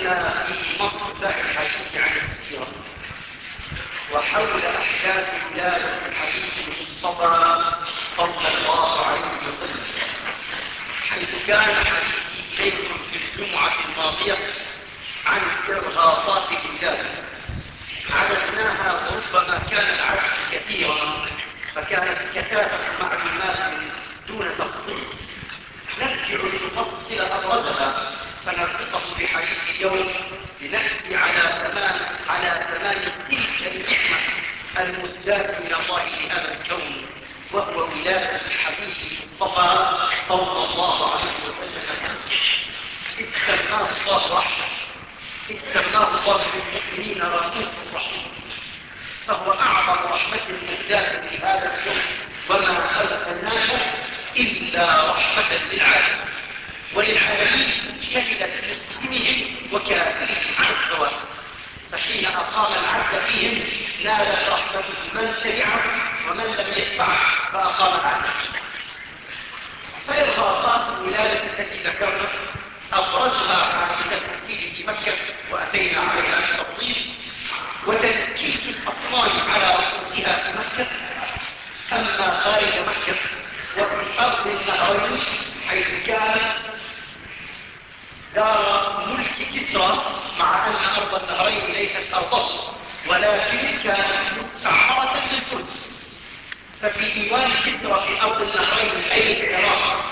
كنا في مطبع الحديث عن السيرة وحول أحداث ولادة الحديث المصطفى صلى الله عليه وسلم حيث كان حديثي إليكم في الجمعة الماضية عن إرهاصات الولادة عددناها وربما كان العدد كثيرا فكانت كثافة معلومات دون تفصيل. نرجع لنفصل أبرزها. فنربطه بحديث اليوم لنأتي على تمام على تمام تلك النعمة المزداد من الله لهذا الكون وهو ولادة الحبيب المصطفى صلى الله عليه وسلم. إذ سماه الله رحمة إذ سماه الله للمؤمنين رؤوف رحيم. فهو أعظم رحمة مهداة لهذا الكون وما أرسلناك إلا رحمة للعالمين. وللعالمين شهدت مسلمهم وكافرهم على السواء فحين أقام العبد فيهم نالت رحمة من تبعه ومن لم يتبعه فأقام عنه فإرهاصات الولادة التي ذكرنا أبرزها حادثة في مكة وأتينا عليها بالتفصيل. وتنكيس الأصنام على رؤوسها في مكة. أما خارج مكة وفي أرض النهرين حيث كانت دار ملك كسرى مع أن أرض النهرين ليست أرضه ولكن كانت مستعمرة للفرس ففي إيوان كسرى في أرض النهرين أي العراق.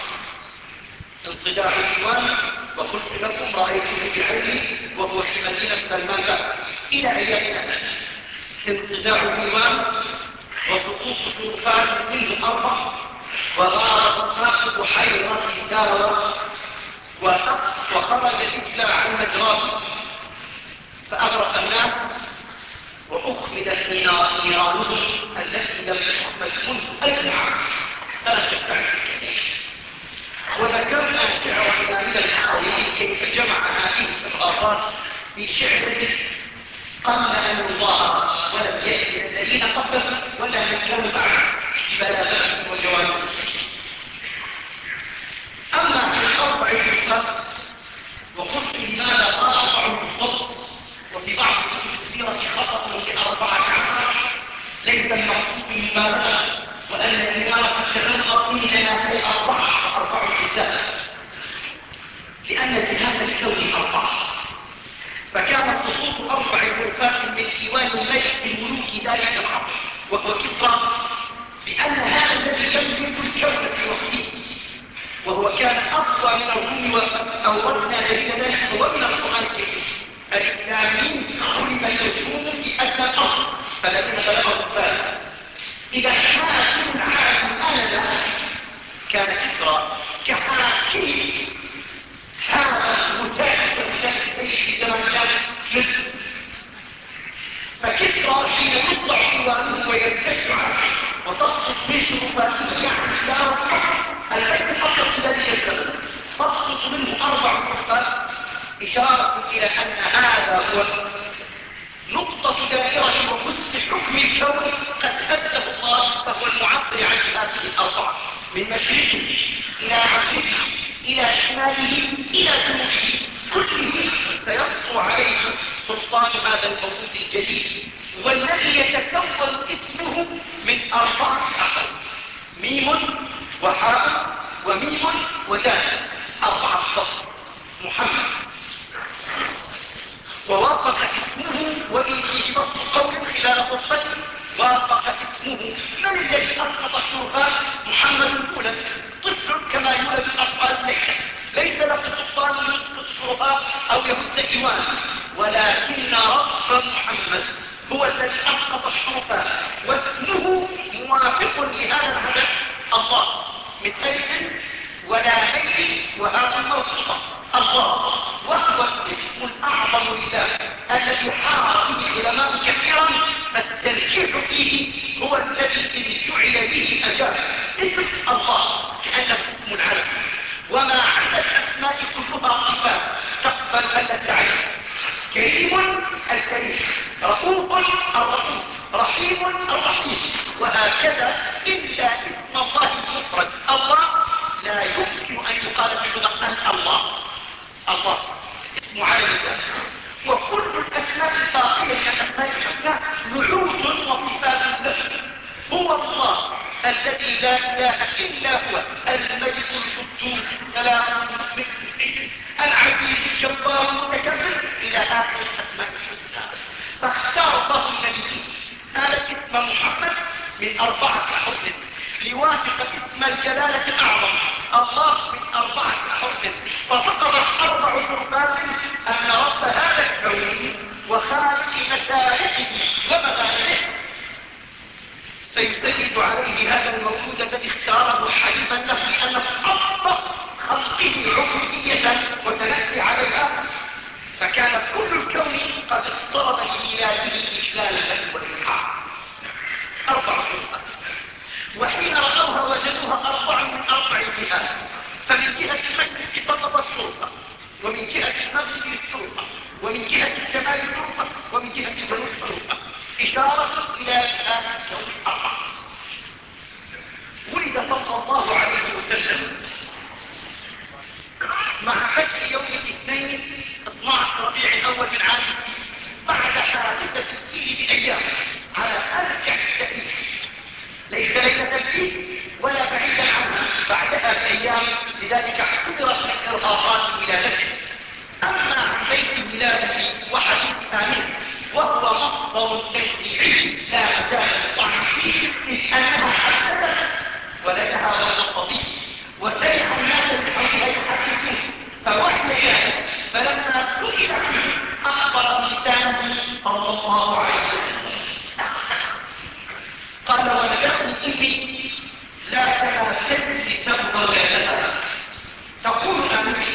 انصداع الإيوان وقلت لكم رأيته بعيني وهو في مدينة سلمان بقى إلى أيامنا انصداع الإيوان وسقوط شرفان منه أربع وغارت ماء بحيرة ساوى وخرج الإبلاع عن مجراه فأغرق الناس وأخمدت نيرانهم التي لم تحمل منذ ألف عام. وذكرنا شعر إمامنا الحقيقي كيف جمع هذه الغاصات في شعر قال أن الله ولم يأتي الذين قبلوا ولا من بعد بلاغة وجوانب أما في الأربع شرطات وقلت لماذا قال أربع بالضبط وفي بعض كتب السيرة خطأ بأربعة عشر ليس المقصود المبالغة وأن الإمام قد تغلق إنما هي أربعة ومن القرآن الكريم. الإسلامين علم الهجوم في أدنى الأرض فالذين بلغوا الفارس إذا سيسيد عليه هذا المولود الذي اختاره حليفا له لأنه افضل خلقه عبودية وتنزل عليها فكان كل الكون قد اضطرب لميلاده اجلالا والإلحاق أربع حروفات وحين رأوها وجدوها أربع من أربع جهات. فمن جهة المشرق سقط الشرطة ومن جهة المغرب الشرطة ومن جهة الشمال الشرطة ومن جهة الجنوب الشرطة إشارة إلى الكون الأربع ولد صلى الله عليه وسلم. مع فجر يوم الاثنين 12 ربيع الأول من عام بعد حادثة الفيل بأيام على أرجع التأريخ ليس ليلة الفيل ولا بعيدا عنها بعدها بأيام لذلك اعتبرت من إرهاقات ولادته أما عن بيت ولادته وحديث ثاني وهو مصدر تشريعي. ولدها وهو صبي وسمع الناس بحولها يحدثون فوحي ذلك فلما سئل عنه أخبر لسانه صلى الله عليه وسلم. قال ولدته امي لا تجري سبب ولادها تقول امي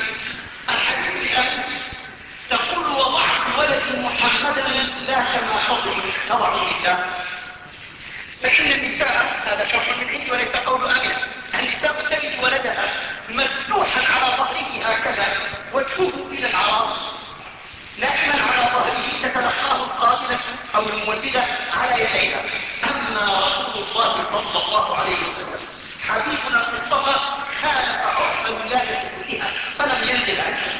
الحديث لامي تقول وضعت ولدي محمدا لا كما تضع النساء. فان النساء هذا شرح من عندي وليس قول امنه النساء تلد ولدها مفتوحا على ظهره هكذا. وجهه إلى العراض. نائما على ظهره تتلقاه القاتلة أو المولدة على يديها. أما رسول الله صلى الله عليه وسلم حبيبنا المصطفى خالف عرف الولادة كلها فلم ينزل عنها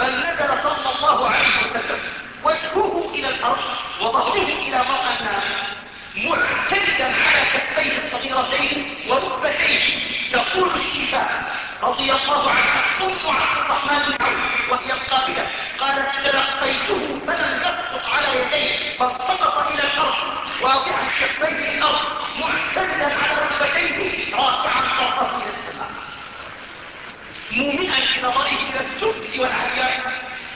بل نزل صلى الله عليه وسلم. وجهه إلى الأرض وظهره إلى مرأى الناس معتمدا على كفيه الصغيرتين وركبتيه تقول الشفاء. رضي الله عنها أم عبد الرحمن عوف وهي القابله قالت تلقيته فلم يسقط على يديه بل سقط إلى الأرض واضعا كفيه الأرض معتمدا على ركبتيه رافعا صوته إلى السماء. مومئا بنظره إلى السفل والعليان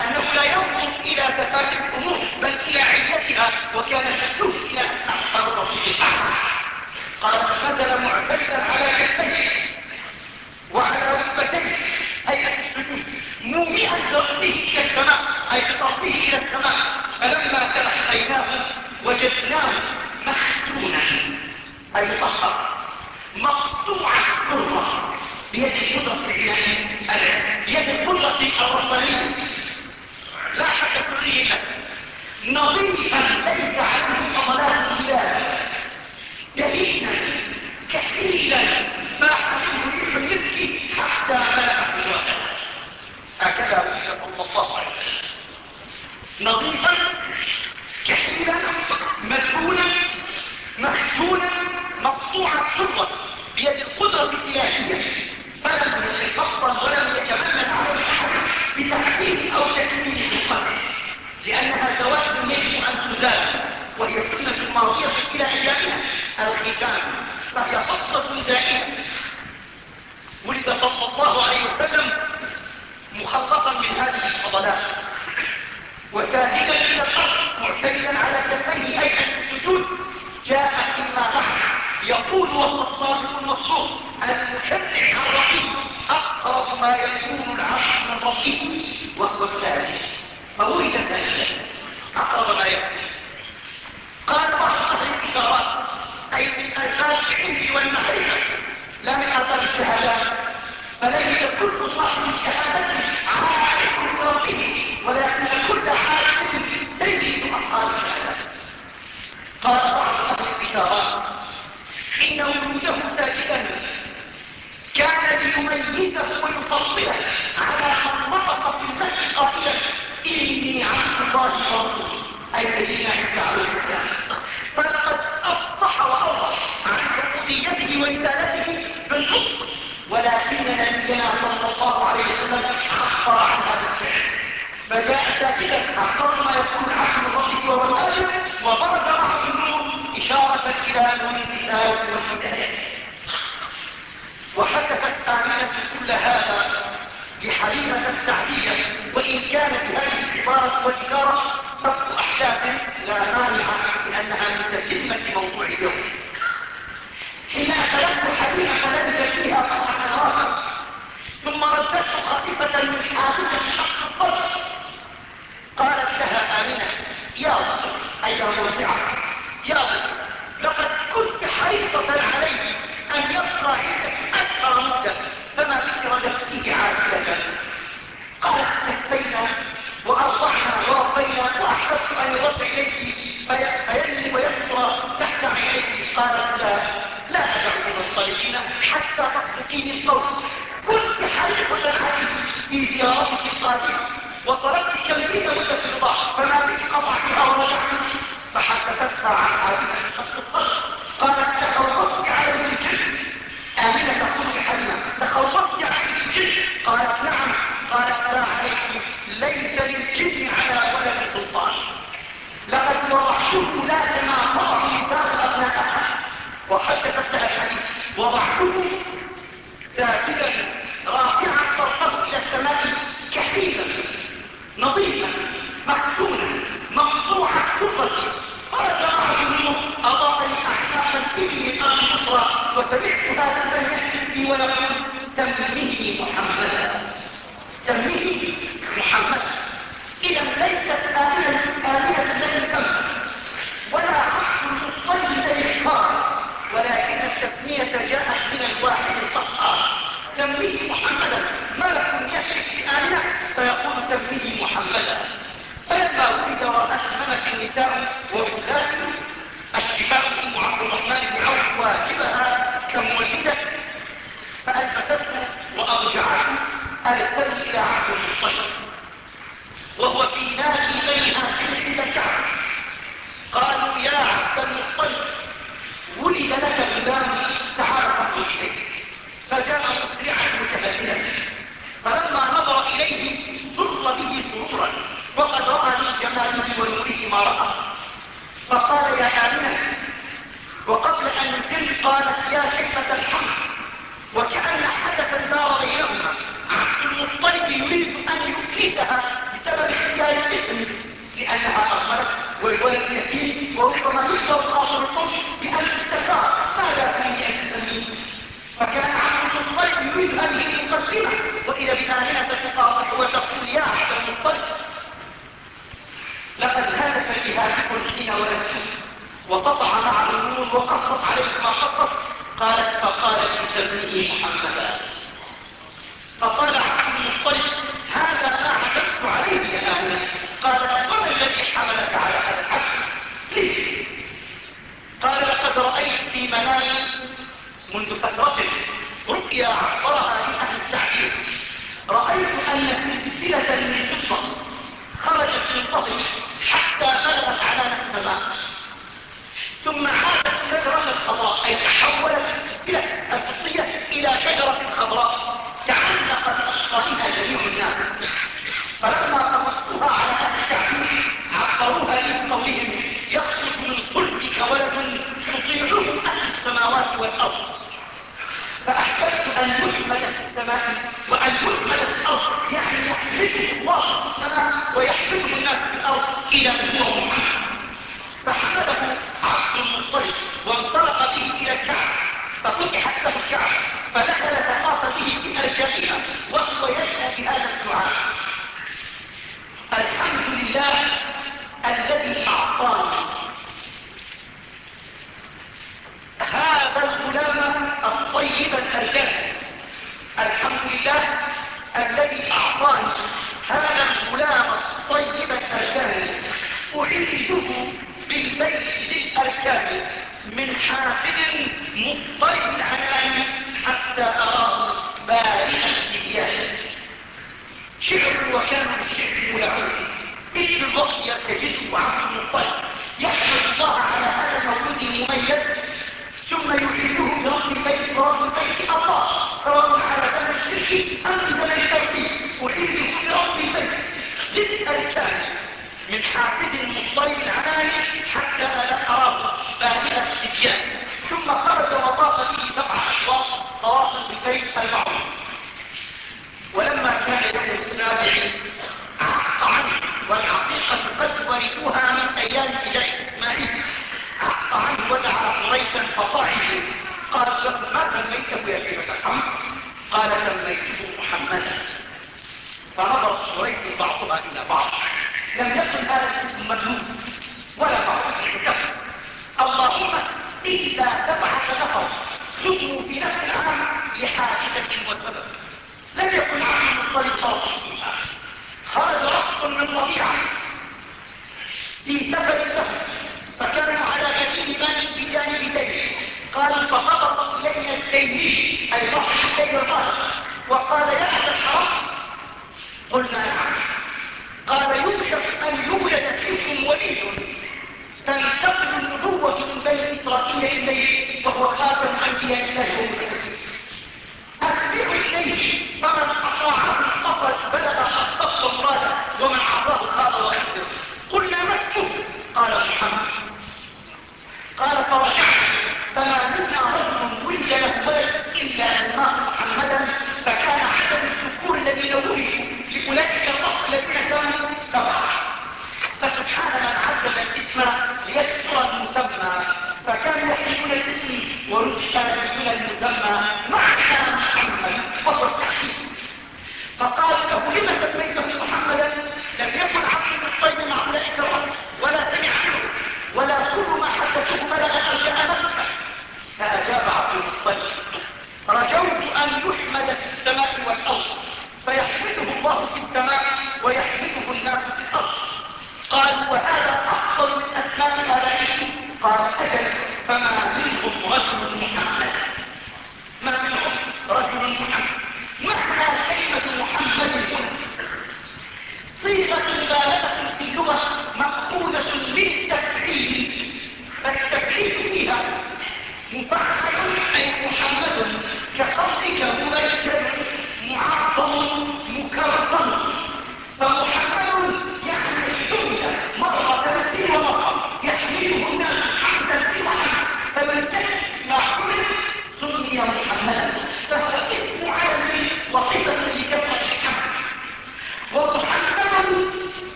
أنه لا ينظر إلى تفاهه الأمور بل إلى علتها وكان شكوه إلى اصحاب الرسول الاعلى قالت نزل معتمدا على كفيه وعلى ركبتيه هيئه السجود مومئا براسه إلى السماء أي بطرفه إلى السماء. فلما تلقيناه وجدناه مختونا أي مطهر مقطوع القدره بيد القدرة العنايه بيد القدرة الربانية. لا له نظيفا ليس عنه البلاد جديدا كحيلا فاح منه ريح المسك حتى ملأ الوقت هكذا صلى الله نظيفا كحيلا مدفونا مختونا مقطوع الحرة بيد القدرة الإلهية. فلم يتفضل ولم يتمنن لأنها زواج يجب أن تزال وهي سنة الماضية إلى ايامنا الختان فهي فضلة دائمة ولد صلى الله عليه وسلم مخلصا من هذه الفضلات. وساجدا إلى الأرض معتمدا على كفيه هيئه السجود جاء فيما بعد يقول وهو الصادق المصروف المشرع الرقيب أقرب ما يكون العبد من ربه وهو الساجد. فولد ساجدا اقرب ما يكون. قال بعض أهل الاشارات أي من الفاظ العلم والمعرفة لا من الفاظ الشهادات فليس كل صاحب شهاده عارف بربه ولكن كل عارف تجد اصحاب الشهادات قال بعض أهل الاشارات ان وجوده ساجدا كان ليميزه ويفصله على من نطق في النفس قائلا إني عبد الله ورسوله اي الذين عند عليه السلام فلقد أفصح وأوضح عن عبوديته ورسالته بالنطق ولكن نبينا صلى الله عليه وسلم اخبر عن هذا بالفعل فجاء ساكتا اعتبر ما يكون عبد الله وهو الاجر وبرز معه النور إشارة إلى نور الكتاب والهداية. وحدثت التعبيرة كل هذا لحليمة السعدية وإن كانت هذه العبارة والإشارة سبق أحداث لا مانع من من تتمة موضوع اليوم. حين أخذت حليمة لبس فيها قطعة اخر ثم ردته خائفة من حادثة حق الضرب قالت لها آمنة يا رب أي مرضعة يا رب لقد كنت حريصة علي أن يبقى عندك أكثر مدة فما ذكر نفسه عاجلة قالت نفسينا وأرضحنا وربينا وأحببت أن يرد اليك فيلي ويبقى تحت عينيك قالت لا لا ادعو من الصالحين حتى تطلقين الصوت كنت حريقة عليه في زيارتك القادمة وطلبت كمية مدة البحر فما بك قطعتها ورجعت فحدثتها عن عادتها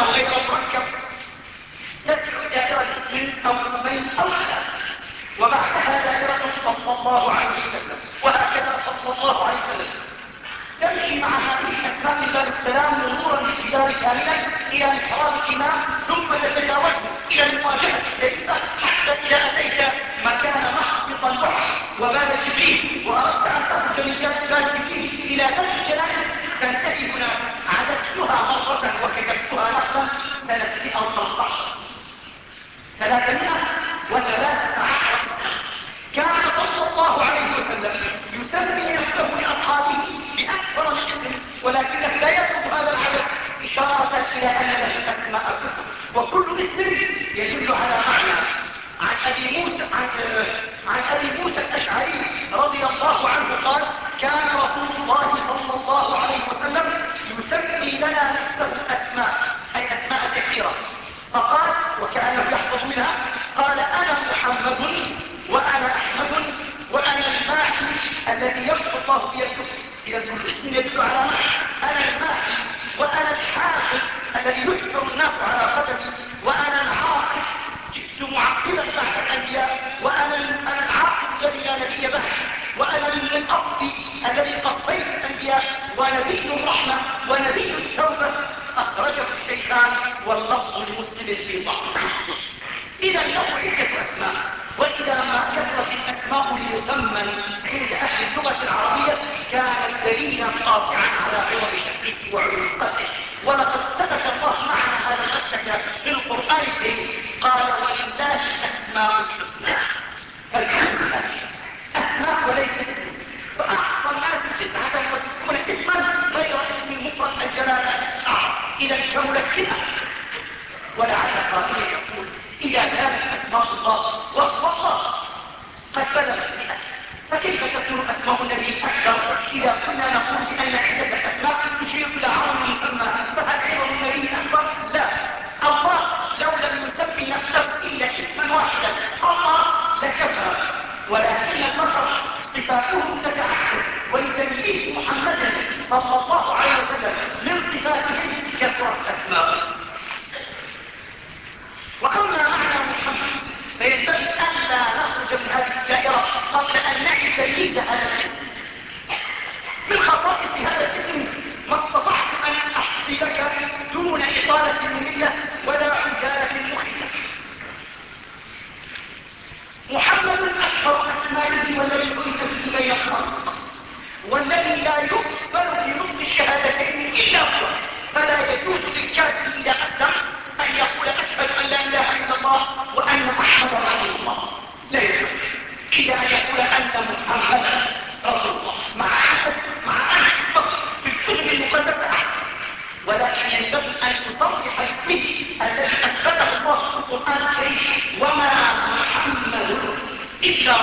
أو غير مركب. تدعو دائرة الدين أو الامين أو خلاف وبعدها دائرة صلى الله عليه وسلم. وهكذا صلى الله عليه وسلم. تمشي مع هذه الأسباب إلى السلام مرورا بالجدار كاملا إلى انحراف الإمام ثم تتجاوزه إلى المواجهة الشديدة حتى إذا أتيت مكان محبط البحر وبال جبريل. وأردت أن تخرج من جبل جبريل إلى نفس 10 سنة 13 صلى الله عليه وسلم لانتفاته كثرت أسماؤه فلا يجوز للكافر إذا أسلم أن يقول أشهد أن لا إله إلا الله وأن أحمد رسول الله. لا يجوز. إلى أن يقول أن محمدا رسول الله. مع أحد مع أحد فقط في الكتب المقدسة أحد. ولكن ينبغي أن تصرح اسمه الذي أثبته الله في القرآن الكريم. وما محمد إلا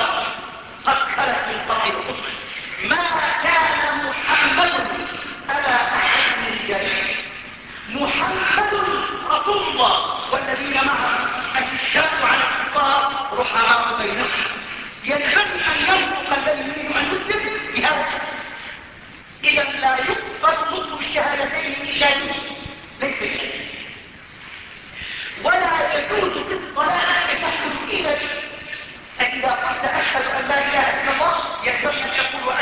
قد خلت من قبل إذا لا يقبل نطلب الشهادتين إلا به. ليس شيء. ولا يجوز في الصلاة تحكم إلى أن إذا قلت أشهد أن لا إله إلا الله يجوز أن تقول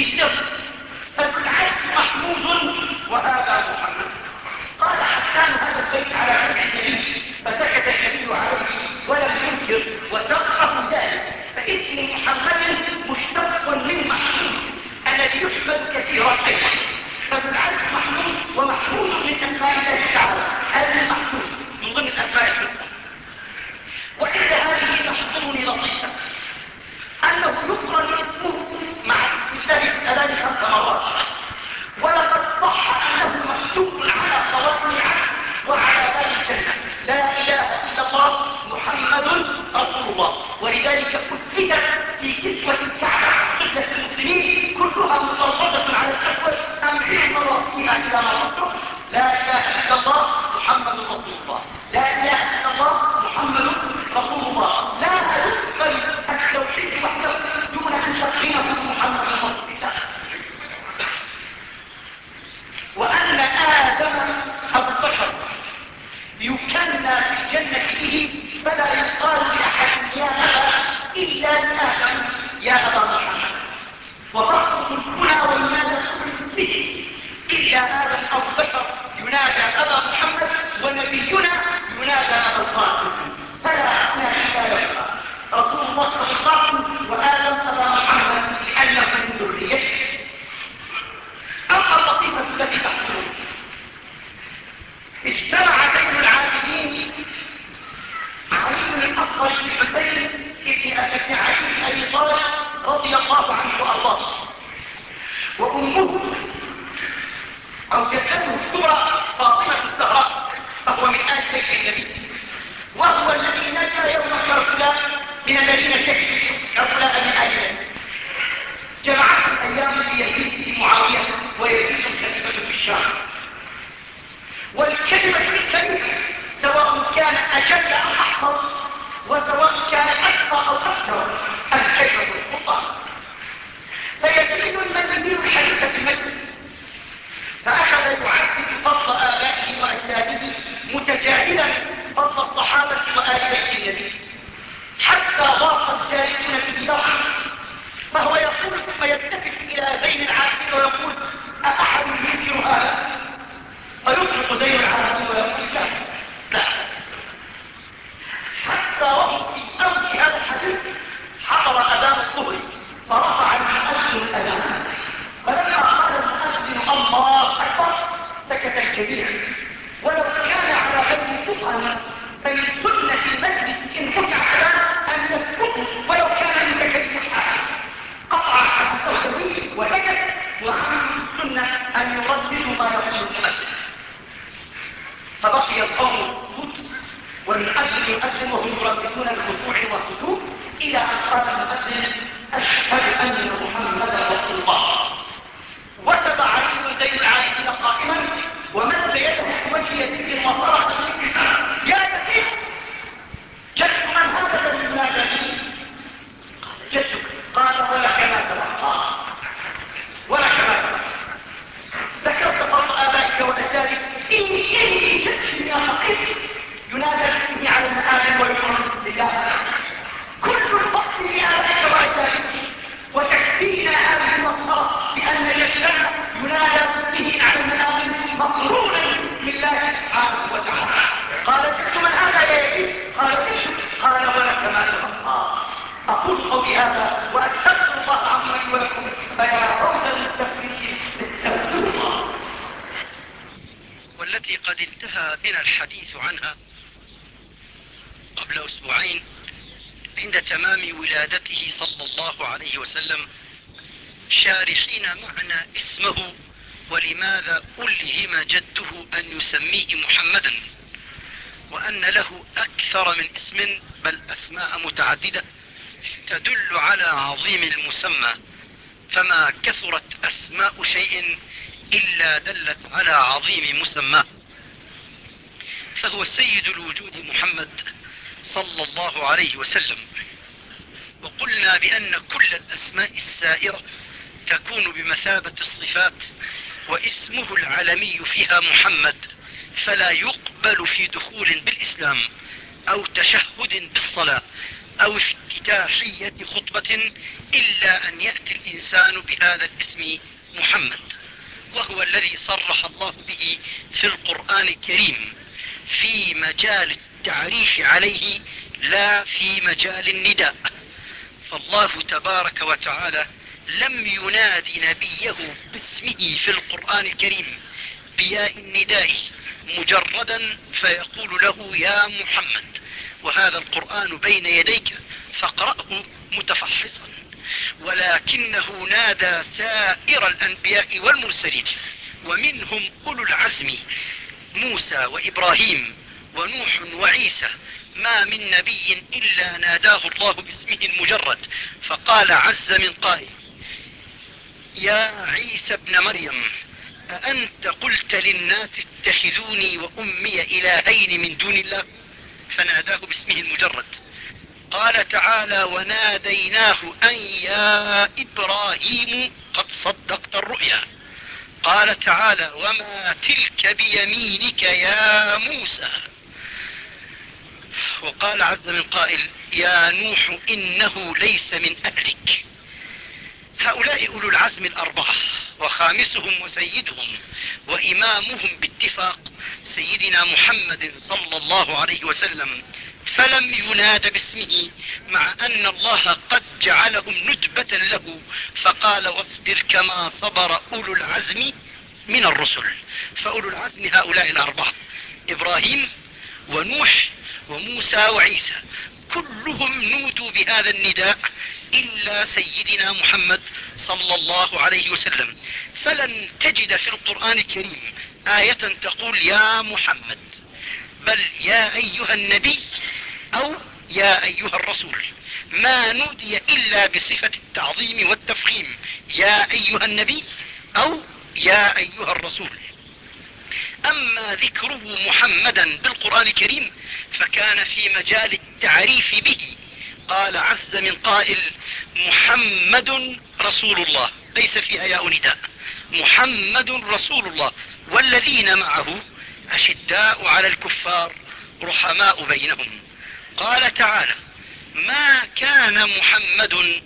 kingdom بمثابة الصفات واسمه العلمي فيها محمد فلا يقبل في دخول بالإسلام أو تشهد بالصلاة أو افتتاحية خطبة إلا أن يأتي الإنسان بهذا الاسم محمد وهو الذي صرح الله به في القرآن الكريم في مجال التعريف عليه لا في مجال النداء. فالله تبارك وتعالى لم ينادي نبيه باسمه في القرآن الكريم بياء النداء مجردا فيقول له يا محمد وهذا القرآن بين يديك فاقرأه متفحصا. ولكنه نادى سائر الأنبياء والمرسلين ومنهم أولو العزم موسى وإبراهيم ونوح وعيسى. ما من نبي إلا ناداه الله باسمه المجرد فقال عز من قائل يا عيسى ابن مريم أأنت قلت للناس اتخذوني وأمي إلهين من دون الله؟ فناداه باسمه المجرد. قال تعالى وناديناه أن يا إبراهيم قد صدقت الرؤيا. قال تعالى وما تلك بيمينك يا موسى؟ وقال عز من قائل يا نوح إنه ليس من أهلك. هؤلاء أولو العزم الأربعة وخامسهم وسيدهم وإمامهم باتفاق سيدنا محمد صلى الله عليه وسلم فلم يناد باسمه مع أن الله قد جعلهم ندبة له فقال واصبر كما صبر أولو العزم من الرسل فأولو العزم هؤلاء الأربعة إبراهيم ونوح وموسى وعيسى. كلهم نودوا بهذا النداء إلا سيدنا محمد صلى الله عليه وسلم. فلن تجد في القرآن الكريم آية تقول يا محمد بل يا أيها النبي أو يا أيها الرسول. ما نودي إلا بصفة التعظيم والتفخيم يا أيها النبي أو يا أيها الرسول. أما ذكره محمدا بالقرآن الكريم فكان في مجال التعريف به. قال عز من قائل محمد رسول الله. ليس فيها ياء نداء. محمد رسول الله. والذين معه أشداء على الكفار رحماء بينهم. قال تعالى ما كان محمد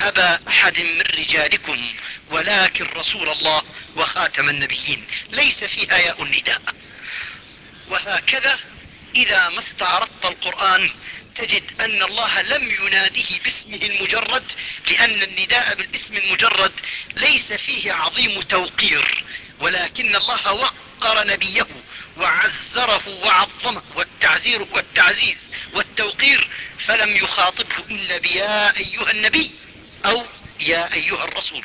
أبا أحد من رجالكم ولكن رسول الله وخاتم النبيين. ليس فيها ياء النداء. وهكذا إذا ما استعرضت القرآن تجد أن الله لم يناده باسمه المجرد لأن النداء بالاسم المجرد ليس فيه عظيم توقير. ولكن الله وقر نبيه وعزره وعظمه والتعزير والتعزيز والتوقير فلم يخاطبه إلا بيا أيها النبي. أو يا أيها الرسول.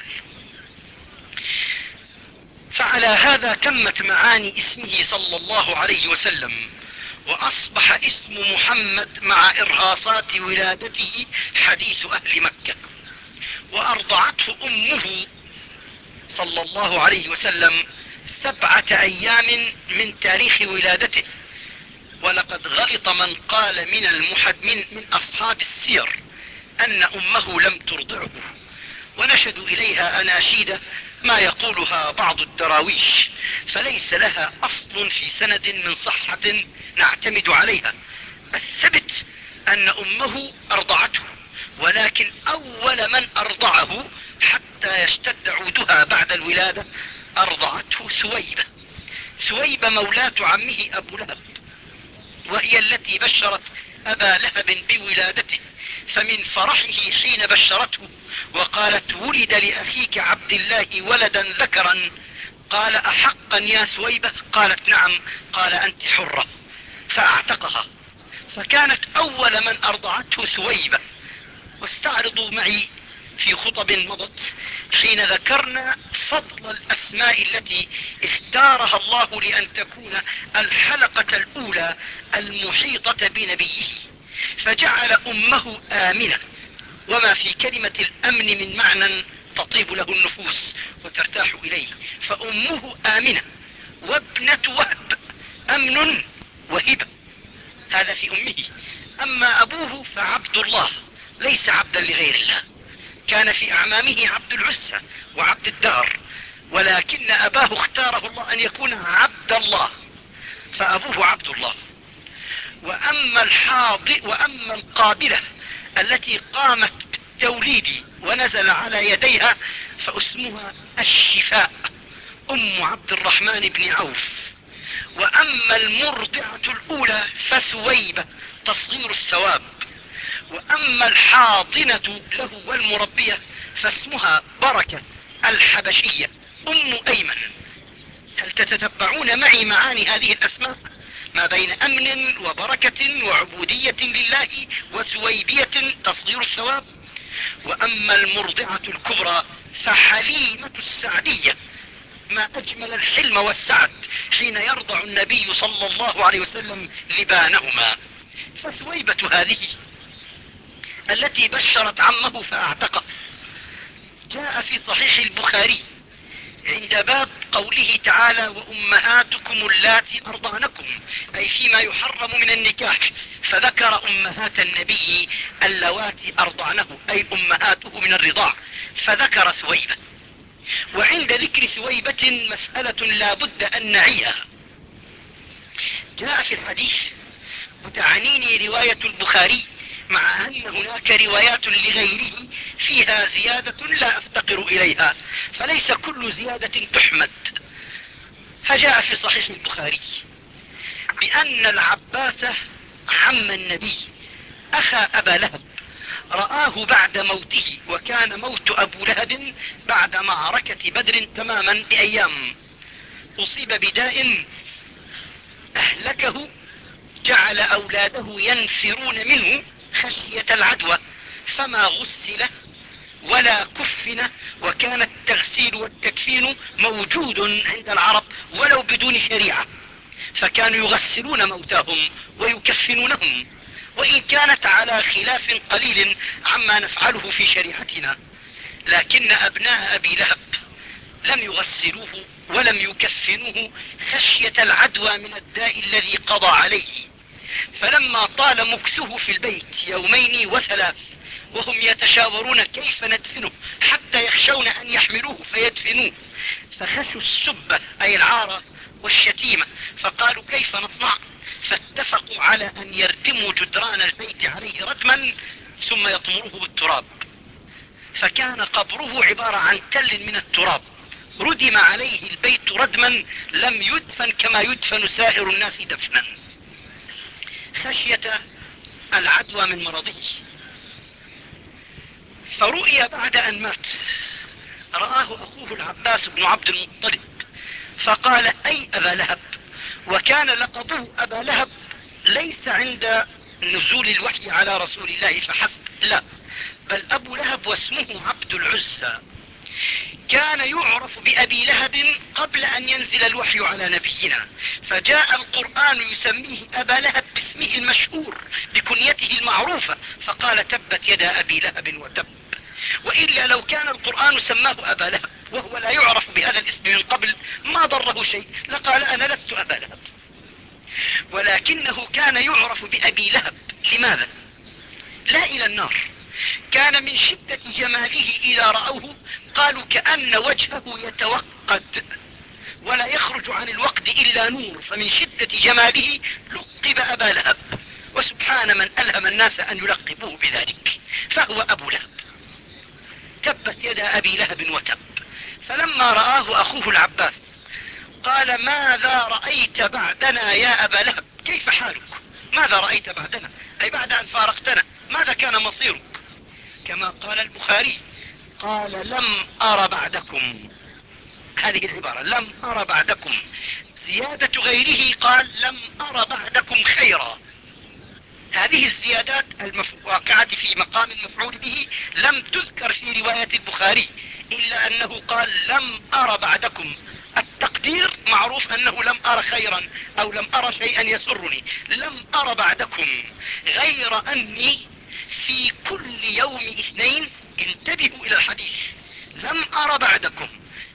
فعلى هذا تمت معاني اسمه صلى الله عليه وسلم وأصبح اسم محمد مع إرهاصات ولادته حديث أهل مكة. وأرضعته أمه صلى الله عليه وسلم سبعة أيام من تاريخ ولادته. ولقد غلط من قال من, المحد من, من أصحاب السير. أن أمه لم ترضعه. ونشدوا إليها أناشيد ما يقولها بعض الدراويش فليس لها أصل في سند من صحة نعتمد عليها. الثبت أن أمه أرضعته ولكن أول من أرضعه حتى يشتد عودها بعد الولادة أرضعته ثويبة ثويبة مولاة عمه أبو لهب وهي التي بشرت أبا لهب بولادته. فمن فرحه حين بشرته وقالت ولد لأخيك عبد الله ولدا ذكرا قال أحقا يا سويبة؟ قالت نعم قال أنت حرة. فأعتقها. فكانت أول من أرضعته سويبة. واستعرضوا معي في خطب مضت حين ذكرنا فضل الأسماء التي اختارها الله لأن تكون الحلقة الأولى المحيطة بنبيه. فجعل أمه آمنة. وما في كلمة الأمن من معنى تطيب له النفوس وترتاح إليه. فأمه آمنة. وابنة وهب. أمن وهبة هذا في أمه. أما أبوه فعبد الله. ليس عبدا لغير الله. كان في أعمامه عبد العزة وعبد الدار ولكن أباه اختاره الله أن يكون عبد الله. فأبوه عبد الله. وأما الحاض وأما القابلة التي قامت بالتوليد ونزل على يديها فاسمها الشفاء أم عبد الرحمن بن عوف. وأما المرضعة الأولى فسويبة تصغير الثواب. وأما الحاضنة له والمربية فاسمها بركة الحبشية أم أيمن. هل تتتبعون معي معاني هذه الأسماء؟ ما بين أمن وبركة وعبودية لله وثويبية تصغير الثواب. وأما المرضعة الكبرى فحليمة السعدية ما أجمل الحلم والسعد حين يرضع النبي صلى الله عليه وسلم لبانهما. فثويبة هذه التي بشرت عمه فاعتقه جاء في صحيح البخاري عند باب قوله تعالى وأمهاتكم اللاتي ارضعنكم أي فيما يحرم من النكاح فذكر أمهات النبي اللواتي أرضعنه أي أمهاته من الرضاع فذكر ثويبة وعند ذكر ثويبة مسألة لا بد أن نعيها. جاء في الحديث وتعنيني رواية البخاري مع أن هناك روايات لغيره فيها زيادة لا أفتقر إليها فليس كل زيادة تحمد. فجاء في صحيح البخاري بأن العباس عم النبي أخا أبا لهب رآه بعد موته وكان موت أبو لهب بعد معركة بدر تماما بأيام. أصيب بداء أهلكه جعل أولاده ينفرون منه خشية العدوى فما غسل ولا كفن وكان التغسيل والتكفين موجود عند العرب ولو بدون شريعة. فكانوا يغسلون موتاهم ويكفنونهم وإن كانت على خلاف قليل عما نفعله في شريعتنا. لكن أبناء أبي لهب لم يغسلوه ولم يكفنوه خشية العدوى من الداء الذي قضى عليه. فلما طال مكثه في البيت يومين وثلاث وهم يتشاورون كيف ندفنه حتى يخشون أن يحملوه فيدفنوه. فخشوا السبة أي العارة والشتيمة فقالوا كيف نصنع؟ فاتفقوا على أن يردموا جدران البيت عليه ردما ثم يطمروه بالتراب. فكان قبره عبارة عن تل من التراب. ردم عليه البيت ردما لم يدفن كما يدفن سائر الناس دفنا. خشية العدوى من مرضه. فرؤي بعد أن مات رآه أخوه العباس بن عبد المطلب فقال أي أبا لهب؟ وكان لقبه أبا لهب ليس عند نزول الوحي على رسول الله فحسب لا بل أبو لهب واسمه عبد العزى. كان يعرف بأبي لهب قبل أن ينزل الوحي على نبينا فجاء القرآن يسميه أبا لهب باسمه المشهور بكنيته المعروفة فقال تبت يدا أبي لهب وتب. وإلا لو كان القرآن سماه أبا لهب وهو لا يعرف بهذا الاسم من قبل ما ضره شيء لقال أنا لست أبا لهب. ولكنه كان يعرف بأبي لهب. لماذا؟ لا إلى النار. كان من شدة جماله إذا رأوه قالوا كأن وجهه يتوقد ولا يخرج عن الوقد إلا نور فمن شدة جماله لقب أبا لهب. وسبحان من ألهم الناس أن يلقبوه بذلك فهو أبو لهب. تبت يدا أبي لهب وتب. فلما رآه أخوه العباس قال ماذا رأيت بعدنا يا أبا لهب؟ كيف حالك؟ ماذا رأيت بعدنا؟ أي بعد أن فارقتنا ماذا كان مصيرك؟ كما قال البخاري قال لم أر بعدكم. هذه العبارة لم أر بعدكم. زيادة غيره قال لم أر بعدكم خيرا. هذه الزيادات الواقعة في مقام المفعول به لم تذكر في رواية البخاري إلا أنه قال لم أر بعدكم. التقدير معروف أنه لم أر خيرا أو لم أر شيئا يسرني. لم أر بعدكم. غير أني في كل يوم اثنين انتبهوا إلى الحديث. لم أر بعدكم.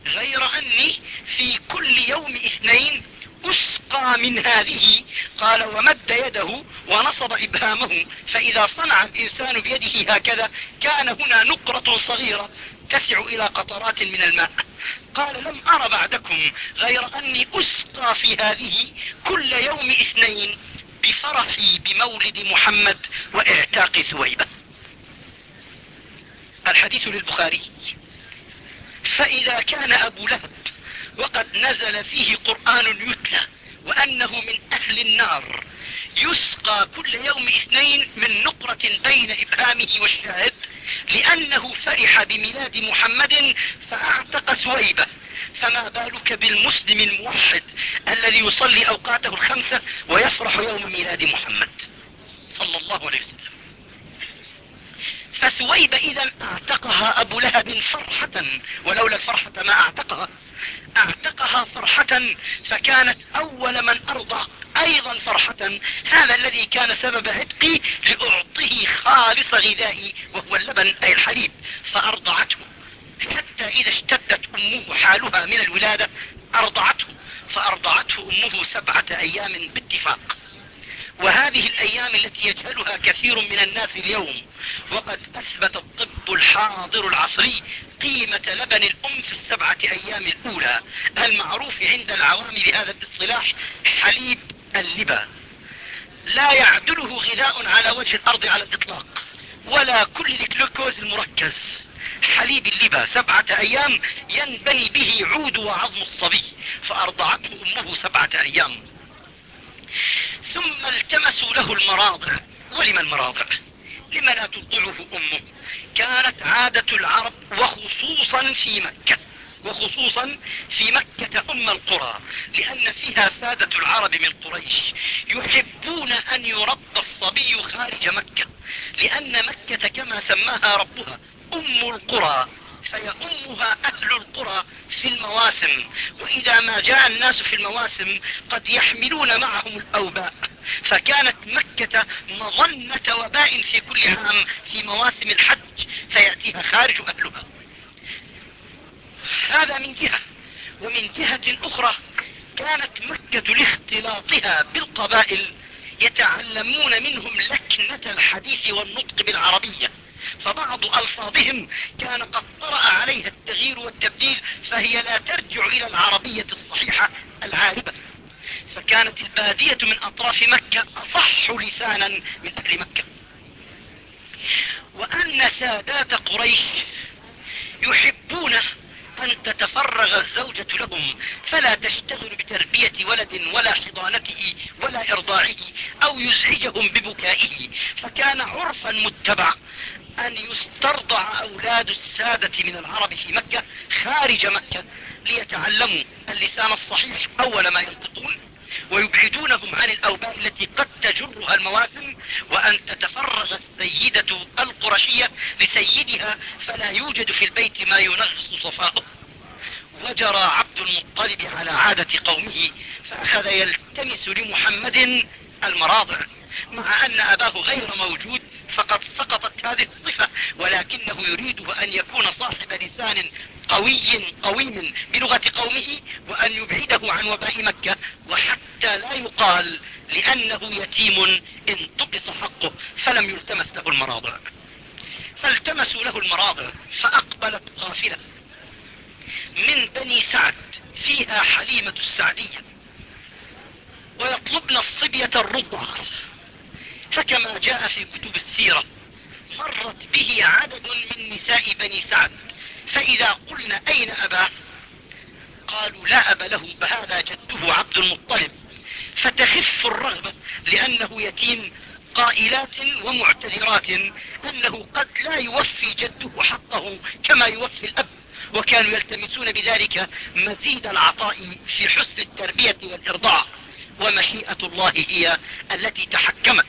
غير أني في كل يوم اثنين أسقى من هذه. قال ومد يده ونصب إبهامه. فإذا صنع الإنسان بيده هكذا كان هنا نقرة صغيرة تسع إلى قطرات من الماء. قال لم أر بعدكم. غير أني أسقى في هذه كل يوم اثنين بفرحي بمولد محمد وإعتاق ثويبة الحديث للبخاري. فإذا كان أبو لهب وقد نزل فيه قرآن يتلى وأنه من أهل النار. يسقى كل يوم اثنين من نقرة بين إبهامه والشاهد لأنه فرح بميلاد محمد فأعتق سويبة. فما بالك بالمسلم الموحد الذي يصلي أوقاته الخمسة ويفرح يوم ميلاد محمد صلى الله عليه وسلم؟ فسويبة إذا أعتقها أبو لهب فرحة ولولا الفرحة ما أعتقها. أعتقها فرحة فكانت أول من أرضى أيضا فرحة. هذا الذي كان سبب عتقي لأعطيه خالص غذائي وهو اللبن أي الحليب فأرضعته. حتى إذا اشتدت أمه حالها من الولادة أرضعته. فأرضعته أمه سبعة أيام باتفاق وهذه الأيام التي يجهلها كثير من الناس اليوم وقد أثبت الطب الحاضر العصري قيمة لبن الأم في السبعة أيام الأولى المعروف عند العوام بهذا الاصطلاح حليب اللبا. لا يعدله غذاء على وجه الأرض على الإطلاق ولا كل الجلوكوز المركز. حليب اللبا سبعة أيام ينبني به عود وعظم الصبي فأرضعته أمه سبعة أيام. ثم التمسوا له المراضع. ولم المراضع؟ لم لا ترضعه أمه. كانت عادة العرب وخصوصا في مكة. وخصوصا في مكة أم القرى. لأن فيها سادة العرب من قريش يحبون أن يربى الصبي خارج مكة. لأن مكة كما سماها ربها أم القرى. فيأمها أهل القرى في المواسم. وإذا ما جاء الناس في المواسم قد يحملون معهم الأوباء. فكانت مكة مظنة وباء في كل عام في مواسم الحج فيأتيها خارج أهلها. هذا من جهة. ومن جهة أخرى كانت مكة لاختلاطها بالقبائل يتعلمون منهم لكنة الحديث والنطق بالعربية. فبعض ألفاظهم كان قد طرأ عليها التغيير والتبديل فهي لا ترجع إلى العربية الصحيحة العاربة. فكانت البادية من أطراف مكة أصح لسانا من أهل مكة. وأن سادات قريش يحبون أن تتفرغ الزوجة لهم فلا تشتغل بتربية ولد ولا حضانته ولا إرضاعه أو يزعجهم ببكائه. فكان عرفا متبع أن يسترضع أولاد السادة من العرب في مكة خارج مكة ليتعلموا اللسان الصحيح أول ما ينطقون ويبعدونهم عن الأوباء التي قد تجرها المواسم وأن تتفرغ السيدة القرشية لسيدها فلا يوجد في البيت ما ينغص صفاؤه. وجرى عبد المطلب على عادة قومه فأخذ يلتمس لمحمد المراضع. مع أن أباه غير موجود فقد سقطت هذه الصفة ولكنه يريد أن يكون صاحب لسان قوي قويم بلغة قومه وأن يبعده عن وباء مكة وحتى لا يقال لأنه يتيم انتقص حقه فلم يلتمس له المراضع. فالتمسوا له المراضع فأقبلت قافلة. من بني سعد فيها حليمة السعدية. ويطلبن الصبية الرضع. فكما جاء في كتب السيرة مرت به عدد من نساء بني سعد. فإذا قلنا أين أباه قالوا لا أب له فهذا جده عبد المطلب. فتخف الرغبة لأنه يتيم قائلات ومعتذرات أنه قد لا يوفي جده حقه كما يوفي الأب وكانوا يلتمسون بذلك مزيد العطاء في حسن التربية والإرضاع ومشيئة الله هي التي تحكمت.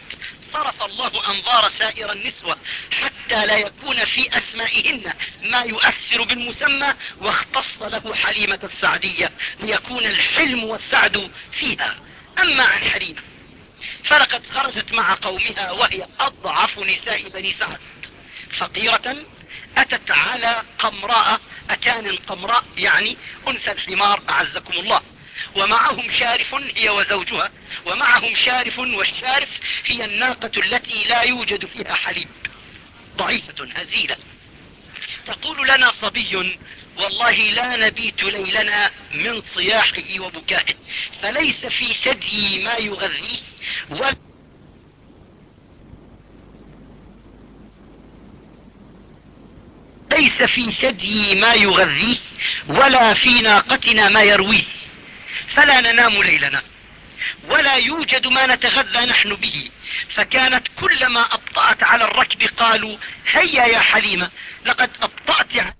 صرف الله أنظار سائر النسوة حتى لا يكون في أسمائهن ما يؤثر بالمسمى واختص له حليمة السعدية ليكون الحلم والسعد فيها. أما عن حليمة فلقد خرجت مع قومها وهي أضعف نساء بني سعد. فقيرة أتت على قمراء أتان قمراء يعني أنثى الحمار أعزكم الله. ومعهم شارف هي وزوجها ومعهم شارف والشارف هي الناقة التي لا يوجد فيها حليب. ضعيفة هزيلة. تقول لنا صبي والله لا نبيت ليلنا من صياحه وبكائه فليس في ثدي ما يغذيه. ولا ليس في ثدي ما يغذيه ولا في ناقتنا ما يرويه. فلا ننام ليلنا. ولا يوجد ما نتغذى نحن به. فكانت كلما أبطأت على الركب قالوا هيا يا حليمة لقد أبطأت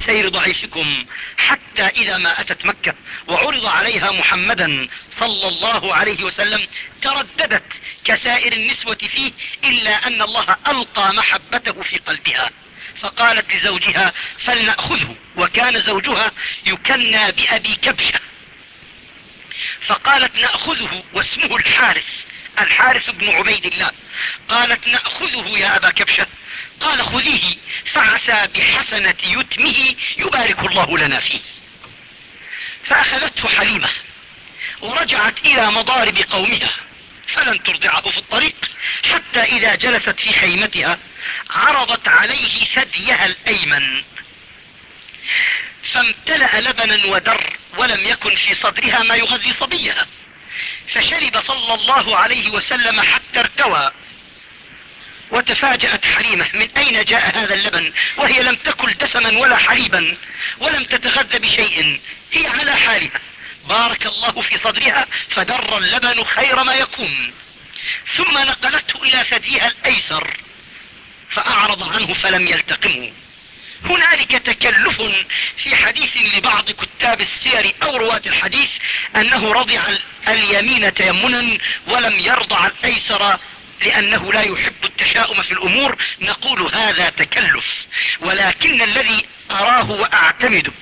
سير ضعيفكم حتى إذا ما أتت مكة. وعرض عليها محمدا صلى الله عليه وسلم ترددت كسائر النسوة فيه إلا أن الله ألقى محبته في قلبها. فقالت لزوجها فلنأخذه وكان زوجها يكنى بأبي كبشة. فقالت نأخذه واسمه الحارث الحارث بن عبيد الله. قالت نأخذه يا أبا كبشة. قال خذيه فعسى بحسنة يتمه يبارك الله لنا فيه. فأخذته حليمة ورجعت إلى مضارب قومها فلن ترضعه في الطريق حتى إذا جلست في خيمتها عرضت عليه ثديها الأيمن. فامتلأ لبنا ودر ولم يكن في صدرها ما يغذي صبيها. فشرب صلى الله عليه وسلم حتى ارتوى. وتفاجأت حليمة من أين جاء هذا اللبن؟ وهي لم تكل دسما ولا حليبا ولم تتغذى بشيء. هي على حالها. بارك الله في صدرها فدر اللبن خير ما يكون. ثم نقلته إلى ثديها الأيسر. فأعرض عنه فلم يلتقمه. هنالك تكلف في حديث لبعض كتاب السير أو رواة الحديث أنه رضع اليمين تيمنا ولم يرضع الأيسر لأنه لا يحب التشاؤم في الأمور. نقول هذا تكلف. ولكن الذي أراه واعتمده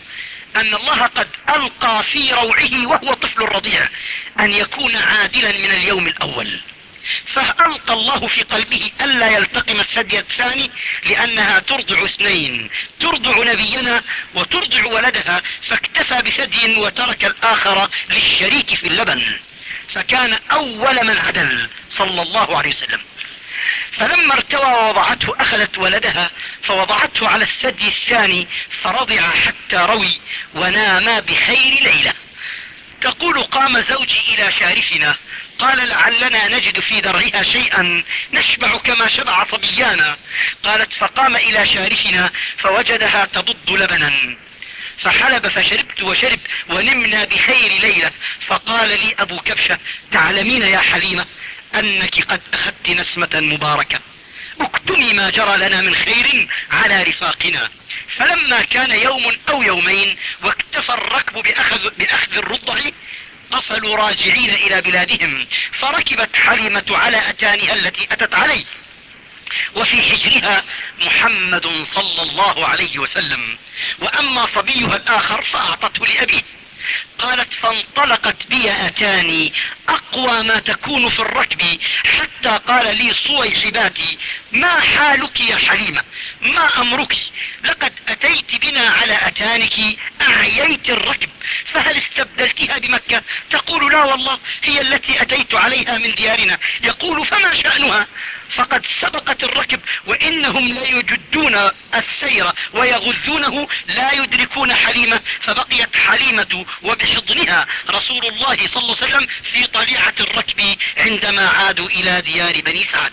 أن الله قد ألقى في روعه وهو طفل رضيع أن يكون عادلا من اليوم الأول. فألقى الله في قلبه ألا يلتقم الثدي الثاني لأنها ترضع اثنين ترضع نبينا وترضع ولدها فاكتفى بثدي وترك الآخر للشريك في اللبن. فكان أول من عدل صلى الله عليه وسلم. فلما ارتوى ووضعته أخذت ولدها فوضعته على الثدي الثاني فرضع حتى روي وناما بخير ليلة. تقول قام زوجي إلى شارفنا قال لعلنا نجد في درعها شيئا نشبع كما شبع صبيانا. قالت فقام إلى شارفنا فوجدها تضد لبنا. فحلب فشربت وشرب ونمنا بخير ليلة. فقال لي أبو كبشة تعلمين يا حليمة أنك قد أخذت نسمة مباركة. اكتمي ما جرى لنا من خير على رفاقنا. فلما كان يوم أو يومين واكتفى الركب باخذ, بأخذ الرضع قفلوا راجعين إلى بلادهم فركبت حليمة على أتانها التي أتت عليه. وفي حجرها محمد صلى الله عليه وسلم. وأما صبيها الآخر فأعطته لأبيه. قالت فانطلقت بي أتاني. أقوى ما تكون في الركب. حتى قال لي صويحباتي ما حالك يا حليمة؟ ما أمرك؟ لقد أتيت بنا على أتانك أعييت الركب فهل استبدلتها بمكة؟ تقول لا والله هي التي أتيت عليها من ديارنا. يقول فما شأنها؟ فقد سبقت الركب وإنهم ليجدون السير ويغذونه لا يدركون حليمة فبقيت حليمة وبحضنها رسول الله صلى الله عليه وسلم في طليعة الركب عندما عادوا إلى ديار بني سعد.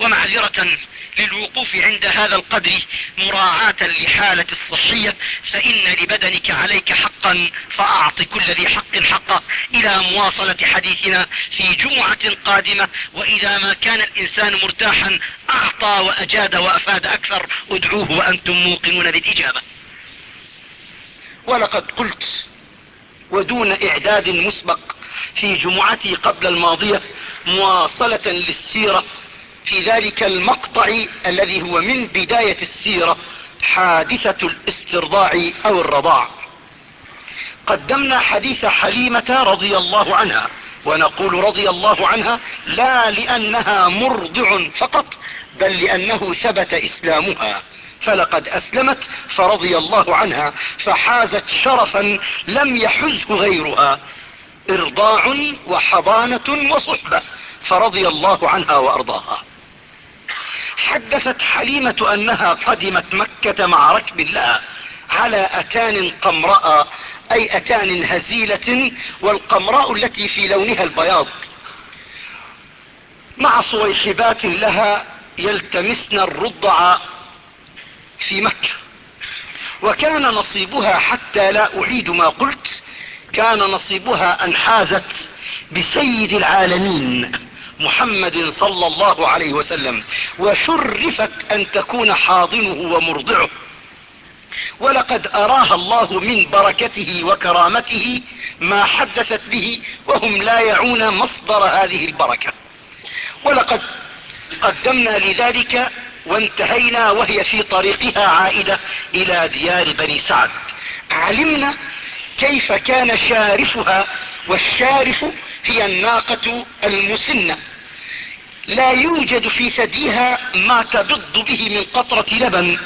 ومعذرة للوقوف عند هذا القدر مراعاة لحالة الصحية فإن لبدنك عليك حقا فأعط كل ذي حق حقه إلى مواصلة حديثنا في جمعة قادمة وإذا ما كان الإنسان مرتاحا أعطى وأجاد وأفاد أكثر. ادعوه وأنتم موقنون بالإجابة. ولقد قلت ودون إعداد مسبق في جمعتي قبل الماضية مواصلة للسيرة في ذلك المقطع الذي هو من بداية السيرة حادثة الاسترضاع أو الرضاع. قدمنا حديث حليمة رضي الله عنها ونقول رضي الله عنها لا لأنها مرضع فقط بل لأنه ثبت إسلامها. فلقد أسلمت فرضي الله عنها فحازت شرفا لم يحزه غيرها. إرضاع وحضانة وصحبة فرضي الله عنها وأرضاها. حدثت حليمة أنها قدمت مكة مع ركب لها على أتان قمراء أي أتان هزيلة والقمراء التي في لونها البياض. مع صويحبات لها يلتمسن الرضع في مكة. وكان نصيبها حتى لا أعيد ما قلت كان نصيبها أن حازت بسيد العالمين. محمد صلى الله عليه وسلم وشرفت أن تكون حاضنه ومرضعه. ولقد أراها الله من بركته وكرامته ما حدثت به وهم لا يعون مصدر هذه البركة. ولقد قدمنا لذلك وانتهينا وهي في طريقها عائدة إلى ديار بني سعد. علمنا كيف كان شارفها والشارف هي الناقة المسنة. لا يوجد في ثديها ما تبض به من قطرة لبن.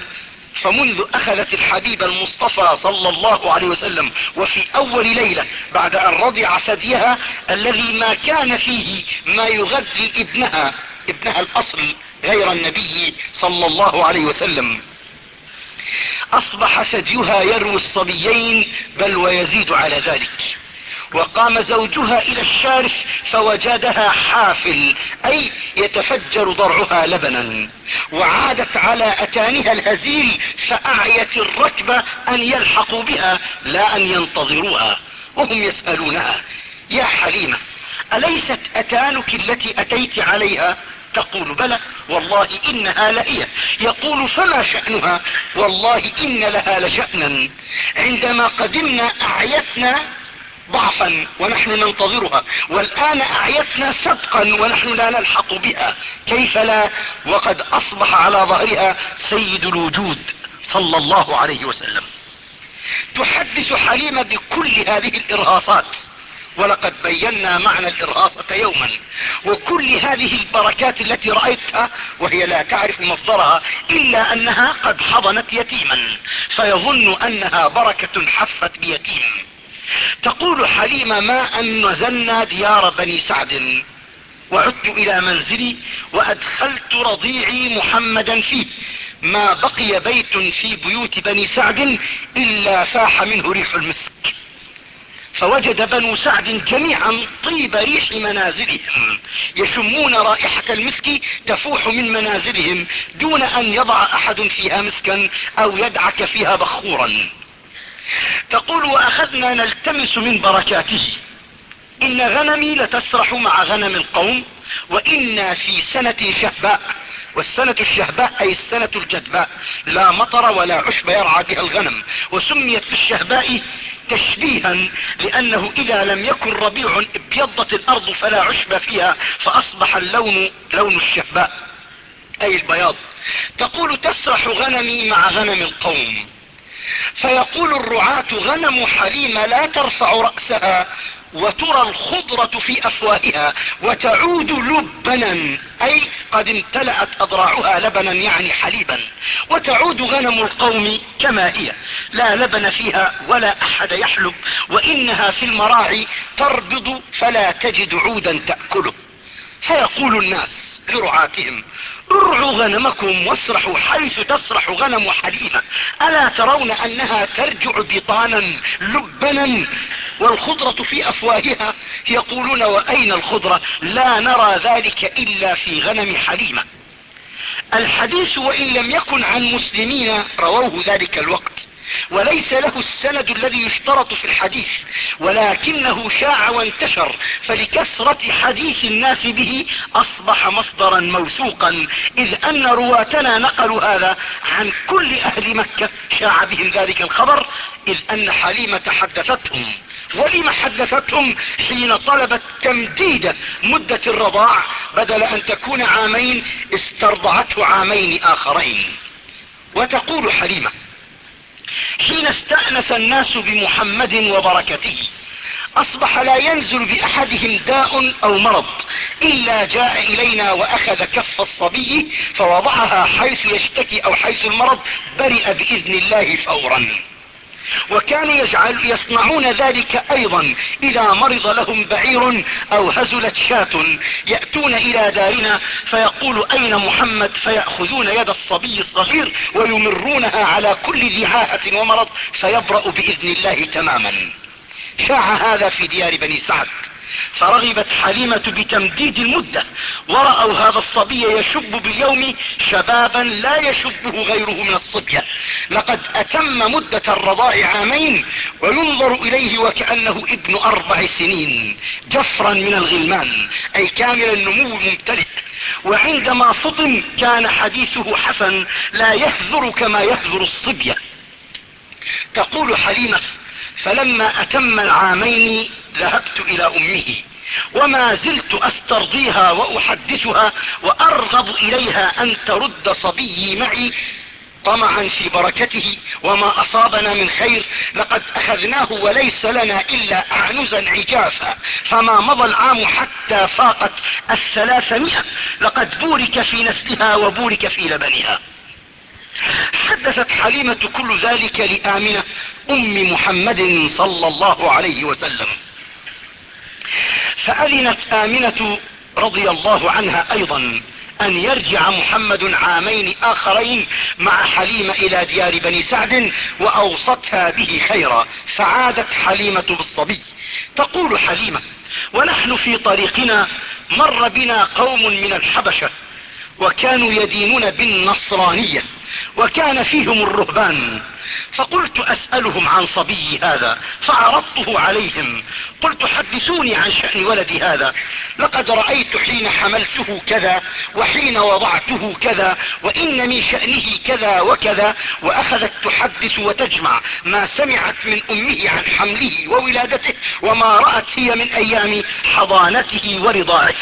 فمنذ أخذت الحبيب المصطفى صلى الله عليه وسلم وفي أول ليلة بعد أن رضع ثديها الذي ما كان فيه ما يغذي ابنها ابنها الأصل غير النبي صلى الله عليه وسلم. أصبح ثديها يروي الصبيين بل ويزيد على ذلك. وقام زوجها إلى الشارف فوجدها حافل أي يتفجر ضرعها لبنا. وعادت على أتانها الهزيل فأعيت الركب أن يلحقوا بها لا أن ينتظروها. وهم يسألونها يا حليمة أليست أتانك التي أتيت عليها؟ تقول بلى والله إنها لهي. يقول فما شأنها؟ والله إن لها لشأنا. عندما قدمنا أعيتنا ضعفا ونحن ننتظرها. والآن أعيتنا سبقا ونحن لا نلحق بها. كيف لا؟ وقد أصبح على ظهرها سيد الوجود صلى الله عليه وسلم. تحدث حليمة بكل هذه الإرهاصات. ولقد بينا معنى الإرهاصة يوما. وكل هذه البركات التي رأيتها وهي لا تعرف مصدرها إلا أنها قد حضنت يتيما. فيظن أنها بركة حفت بيتيم. تقول حليمة ما أن نزلنا ديار بني سعد وعدت إلى منزلي وأدخلت رضيعي محمدا فيه. ما بقي بيت في بيوت بني سعد إلا فاح منه ريح المسك. فوجد بنو سعد جميعا طيب ريح منازلهم. يشمون رائحة المسك تفوح من منازلهم دون أن يضع أحد فيها مسكا أو يدعك فيها بخورا. تقول وأخذنا نلتمس من بركاته. إن غنمي لتسرح مع غنم القوم وإنا في سنة شهباء والسنة الشهباء أي السنة الجدباء لا مطر ولا عشب يرعى بها الغنم وسميت بالشهباء تشبيها لأنه إذا لم يكن ربيع ابيضت الأرض فلا عشب فيها فأصبح اللون لون الشهباء. أي البياض. تقول تسرح غنمي مع غنم القوم. فيقول الرعاة غنم حليمة لا ترفع رأسها وترى الخضرة في أفواهها وتعود لبنا أي قد امتلأت أضراعها لبنا يعني حليبا. وتعود غنم القوم كما هي لا لبن فيها ولا أحد يحلب وإنها في المراعي تربض فلا تجد عودا تأكله. فيقول الناس لرعاتهم ارعوا غنمكم واسرحوا حيث تسرح غنم حليمة ألا ترون أنها ترجع بطانا لبنا؟ والخضرة في أفواهها يقولون وأين الخضرة؟ لا نرى ذلك إلا في غنم حليمة الحديث وإن لم يكن عن مسلمين رووه ذلك الوقت. وليس له السند الذي يشترط في الحديث ولكنه شاع وانتشر فلكثرة حديث الناس به أصبح مصدرا موثوقا إذ أن رواتنا نقلوا هذا عن كل أهل مكة شاع بهم ذلك الخبر إذ أن حليمة حدثتهم ولم حدثتهم حين طلبت تمديد مدة الرضاع بدل أن تكون عامين استرضعته عامين آخرين. وتقول حليمة حين استأنس الناس بمحمد وبركته أصبح لا ينزل بأحدهم داء أو مرض إلا جاء إلينا وأخذ كف الصبي فوضعها حيث يشتكي أو حيث المرض برئ بإذن الله فورا. وكانوا يجعل يصنعون ذلك أيضا إذا مرض لهم بعير أو هزلت شاة يأتون إلى دارنا فيقول أين محمد؟ فيأخذون يد الصبي الصغير ويمرونها على كل ذي عاهة ومرض فيبرأ بإذن الله تماما. شاع هذا في ديار بني سعد. فرغبت حليمة بتمديد المدة ورأوا هذا الصبي يشب باليوم شبابا لا يشبه غيره من الصبية لقد أتم مدة الرضاع عامين وينظر إليه وكأنه ابن أربع سنين جفرا من الغلمان أي كامل النمو ممتلئ وعندما فطن كان حديثه حسن لا يهذر كما يهذر الصبية تقول حليمة فلما أتم العامين ذهبت إلى أمه وما زلت أسترضيها وأحدثها وأرغب إليها أن ترد صبيي معي. طمعا في بركته وما أصابنا من خير لقد أخذناه وليس لنا إلا أعنزا عجافا. فما مضى العام حتى فاقت الثلاثمائة لقد بورك في نسلها وبورك في لبنها. حدثت حليمة كل ذلك لآمنة أم محمد صلى الله عليه وسلم. فأذنت آمنة رضي الله عنها أيضا أن يرجع محمد عامين آخرين مع حليمة إلى ديار بني سعد وأوصتها به خيرا فعادت حليمة بالصبي. تقول حليمة ونحن في طريقنا مر بنا قوم من الحبشة وكانوا يدينون بالنصرانية وكان فيهم الرهبان. فقلت أسألهم عن صبي هذا فعرضته عليهم. قلت حدثوني عن شأن ولدي هذا. لقد رأيت حين حملته كذا وحين وضعته كذا وإن من شأنه كذا وكذا وأخذت تحدث وتجمع ما سمعت من أمه عن حمله وولادته وما رأت هي من أيام حضانته ورضاعه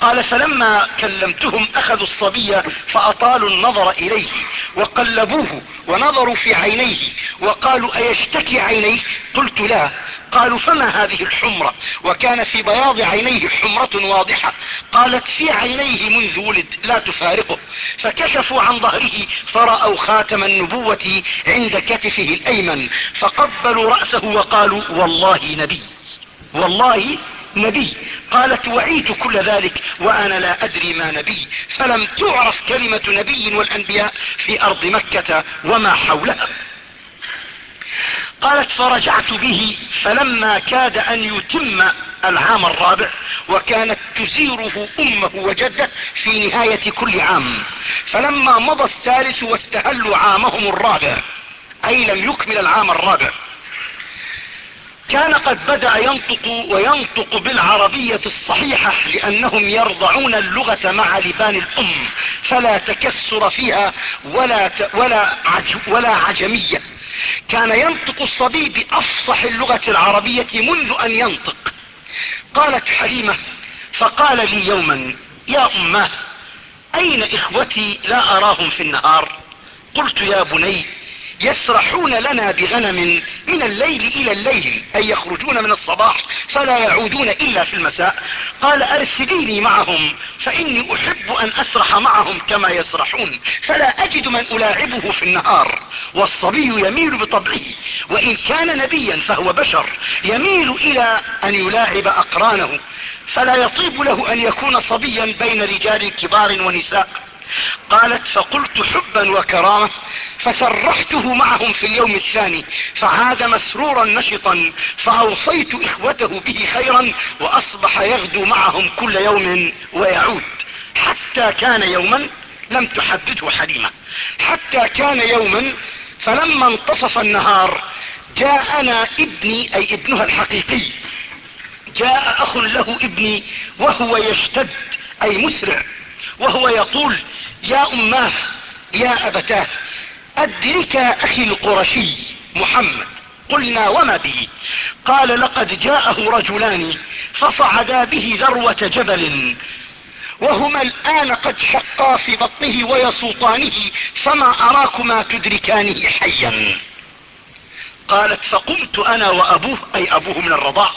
قال فلما كلمتهم أخذوا الصبي فأطالوا النظر إليه وقلبوه ونظروا في عينيه وقالوا أيشتكي عينيه قلت لا. قالوا فما هذه الحمرة؟ وكان في بياض عينيه حمرة واضحة. قالت في عينيه منذ ولد لا تفارقه. فكشفوا عن ظهره فرأوا خاتم النبوة عند كتفه الأيمن فقبلوا رأسه وقالوا والله نبي. والله نبي. قالت وعيت كل ذلك وأنا لا أدري ما نبي. فلم تعرف كلمة نبي والأنبياء في أرض مكة وما حولها. قالت فرجعت به فلما كاد أن يتم العام الرابع وكانت تزيره أمه وجده في نهاية كل عام. فلما مضى الثالث واستهلوا عامهم الرابع أي لم يكمل العام الرابع كان قد بدأ ينطق وينطق بالعربية الصحيحة لأنهم يرضعون اللغة مع لبان الأم فلا تكسر فيها ولا, ولا, عج ولا عجمية. كان ينطق الصبي بأفصح اللغة العربية منذ أن ينطق. قالت حليمة فقال لي يوما يا أماه أين إخوتي؟ لا أراهم في النهار. قلت يا بني يسرحون لنا بغنم من الليل إلى الليل أي يخرجون من الصباح فلا يعودون إلا في المساء. قال أرسليني معهم فإني أحب أن أسرح معهم كما يسرحون فلا أجد من ألاعبه في النهار. والصبي يميل بطبعه وإن كان نبيا فهو بشر يميل إلى أن يلاعب أقرانه فلا يطيب له أن يكون صبيا بين رجال كبار ونساء. قالت فقلت حبا وكرامة فسرحته معهم في اليوم الثاني فعاد مسرورا نشطا فأوصيت إخوته به خيرا وأصبح يغدو معهم كل يوم ويعود. حتى كان يوما لم تحدده حليمة. حتى كان يوما فلما انتصف النهار جاءنا ابني أي ابنها الحقيقي جاء أخ له ابني وهو يشتد أي مسرع. وهو يقول يا أماه يا أبتاه أدرك أخي القرشي محمد. قلنا وما به؟ قال لقد جاءه رجلان فصعدا به ذروة جبل وهما الآن قد شقا في بطنه ويسوطانه فما أراكما تدركانه حيا. قالت فقمت أنا وأبوه أي أبوه من الرضاع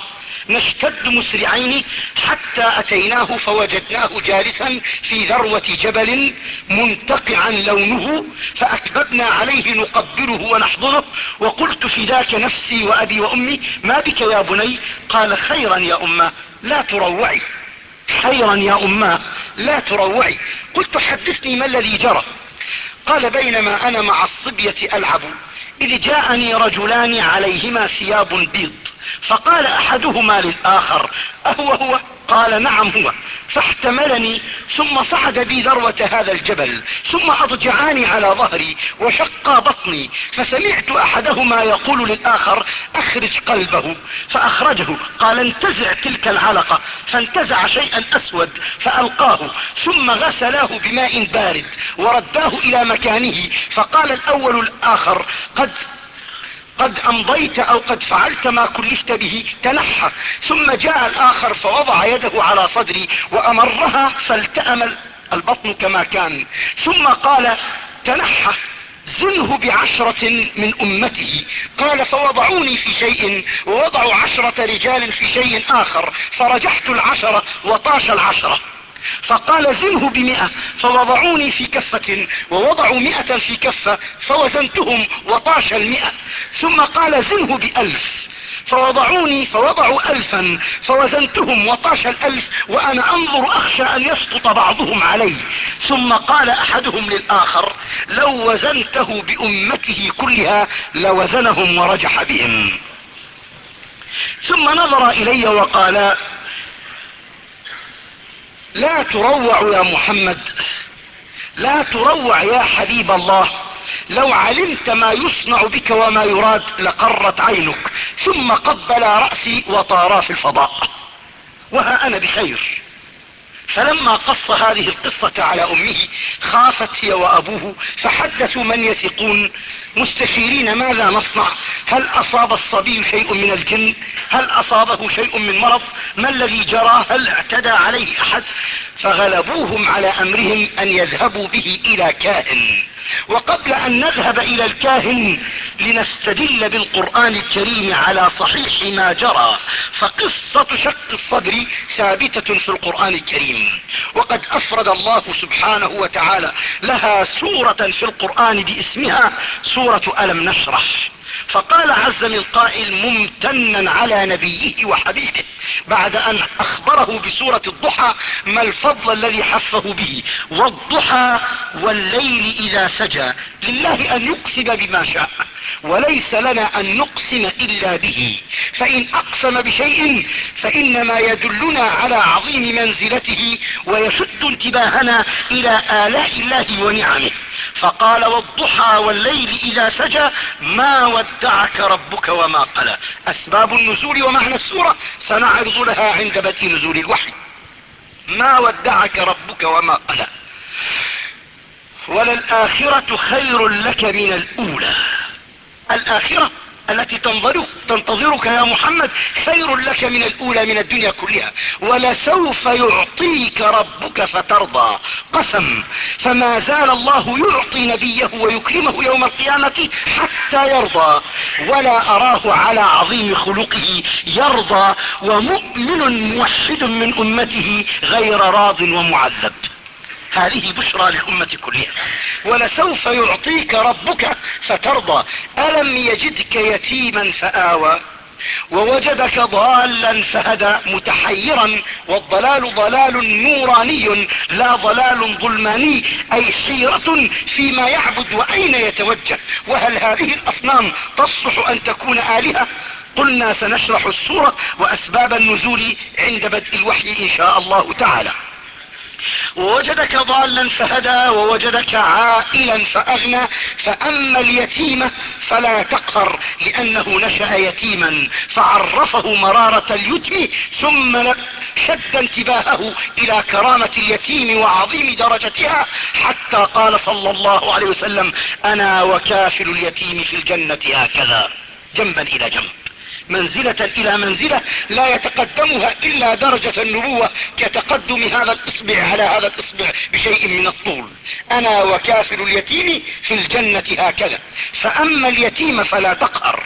نشتد مسرعين حتى أتيناه فوجدناه جالسا في ذروة جبل منتقعا لونه فأكببنا عليه نقبله ونحضنه وقلت فداك نفسي وأبي وأمي ما بك يا بني؟ قال خيرا يا أمة لا تروعي. خيرا يا أمة لا تروعي. قلت حدثني ما الذي جرى؟ قال بينما أنا مع الصبية ألعب إذ جاءني رجلان عليهما ثياب بيض. فقال أحدهما للآخر أهو هو؟ قال نعم هو. فاحتملني ثم صعد بي ذروة هذا الجبل ثم أضجعاني على ظهري وشق بطني فسمعت أحدهما يقول للآخر أخرج قلبه. فأخرجه قال انتزع تلك العلقة فانتزع شيئا أسود فألقاه ثم غسلاه بماء بارد ورداه إلى مكانه فقال الأول الآخر قد قد أمضيت أو قد فعلت ما كلفت به تنحى. ثم جاء الآخر فوضع يده على صدري وأمرها فالتأم البطن كما كان. ثم قال تنحى زنه بعشرة من أمته. قال فوضعوني في شيء. ووضعوا عشرة رجال في شيء آخر. فرجحت العشرة وطاش العشرة. فقال زنه بمئة فوضعوني في كفة ووضعوا مئة في كفة فوزنتهم وطاش المئة. ثم قال زنه بألف فوضعوني فوضعوا ألفا فوزنتهم وطاش الألف وأنا أنظر أخشى أن يسقط بعضهم علي. ثم قال أحدهم للآخر لو وزنته بأمته كلها لوزنهم ورجح بهم. ثم نظر إلي وقال لا تروع يا محمد. لا تروع يا حبيب الله. لو علمت ما يصنع بك وما يراد لقرت عينك. ثم قبل رأسي وطارا في الفضاء. وها أنا بخير. فلما قص هذه القصة على أمه خافت هي وأبوه فحدثوا من يثقون. مستشيرين ماذا نصنع؟ هل أصاب الصبي شيء من الجن؟ هل أصابه شيء من مرض؟ ما الذي جرى؟ هل اعتدى عليه أحد؟ فغلبوهم على أمرهم أن يذهبوا به إلى كاهن وقبل أن نذهب إلى الكاهن لنستدل بالقرآن الكريم على صحيح ما جرى. فقصة شق الصدر ثابتة في القرآن الكريم. وقد أفرد الله سبحانه وتعالى لها سورة في القرآن باسمها سورة ألم نشرح. فقال عز من قائل ممتنا على نبيه وحبيبه بعد أن أخبره بسورة الضحى ما الفضل الذي حفه به. والضحى والليل إذا سجى. لله أن يقسم بما شاء. وليس لنا أن نقسم إلا به. فإن أقسم بشيء فإنما يدلنا على عظيم منزلته ويشد انتباهنا إلى آلاء الله ونعمه. فقال والضحى والليل إذا سجى ما ودعك ربك وما قلى. أسباب النزول ومعنى السورة سنعرض لها عند بدء نزول الوحي. ما ودعك ربك وما قلى. وللآخرة خير لك من الأولى. الآخرة التي تنتظرك يا محمد خير لك من الأولى من الدنيا كلها ولسوف يعطيك ربك فترضى. قسم فما زال الله يعطي نبيه ويكرمه يوم القيامة حتى يرضى ولا أراه على عظيم خلقه يرضى ومؤمن موحد من أمته غير راض ومعذب. هذه بشرى للأمة كلها. ولسوف يعطيك ربك فترضى. ألم يجدك يتيما فآوى ووجدك ضالا فهدى. متحيرا والضلال ضلال نوراني لا ضلال ظلماني. أي حيرة فيما يعبد وأين يتوجه. وهل هذه الأصنام تصلح أن تكون آلهة؟ قلنا سنشرح السورة وأسباب النزول عند بدء الوحي إن شاء الله تعالى. ووجدك ضالا فهدى ووجدك عائلا فأغنى فأما اليتيم فلا تقهر لأنه نشأ يتيما فعرفه مرارة اليتم ثم شد انتباهه إلى كرامة اليتيم وعظيم درجتها حتى قال صلى الله عليه وسلم أنا وكافل اليتيم في الجنة هكذا. جنبا إلى جنب. منزلة إلى منزلة لا يتقدمها إلا درجة النبوة كتقدم هذا الإصبع على هذا الإصبع بشيء من الطول. أنا وكافل اليتيم في الجنة هكذا. فأما اليتيم فلا تقهر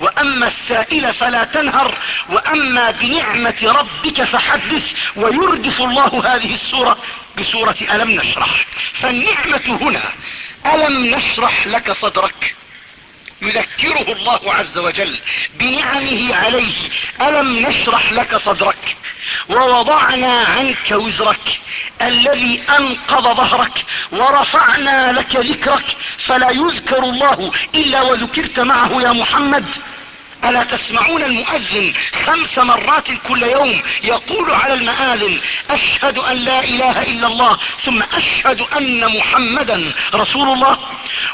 وأما السائل فلا تنهر وأما بنعمة ربك فحدث. ويردف الله هذه السورة بسورة ألم نشرح. فالنعمة هنا ألم نشرح لك صدرك؟ يذكره الله عز وجل بنعمه عليه ألم نشرح لك صدرك؟ ووضعنا عنك وزرك الذي أنقض ظهرك ورفعنا لك ذكرك فلا يذكر الله إلا وذكرت معه يا محمد. ألا تسمعون المؤذن خمس مرات كل يوم يقول على المآذن أشهد أن لا إله إلا الله ثم أشهد أن محمدا رسول الله.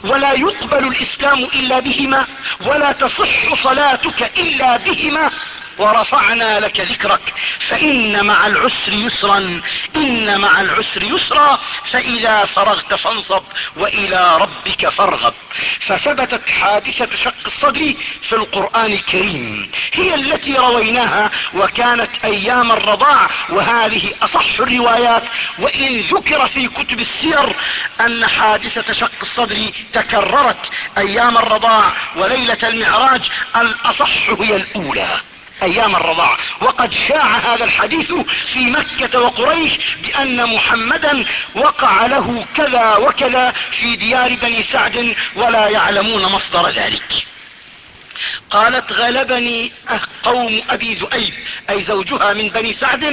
ولا يقبل الإسلام إلا بهما ولا تصح صلاتك إلا بهما. ورفعنا لك ذكرك. فإن مع العسر يسرا إن مع العسر يسرا فإذا فرغت فانصب وإلى ربك فارغب. فثبتت حادثة شق الصدر في القرآن الكريم. هي التي رويناها وكانت أيام الرضاع وهذه أصح الروايات. وإن ذكر في كتب السير أن حادثة شق الصدر تكررت أيام الرضاع وليلة المعراج الأصح هي الأولى. أيام الرضاعة وقد شاع هذا الحديث في مكة وقريش بأن محمدا وقع له كذا وكذا في ديار بني سعد ولا يعلمون مصدر ذلك. قالت غلبني قوم أبي ذؤيب أي زوجها من بني سعد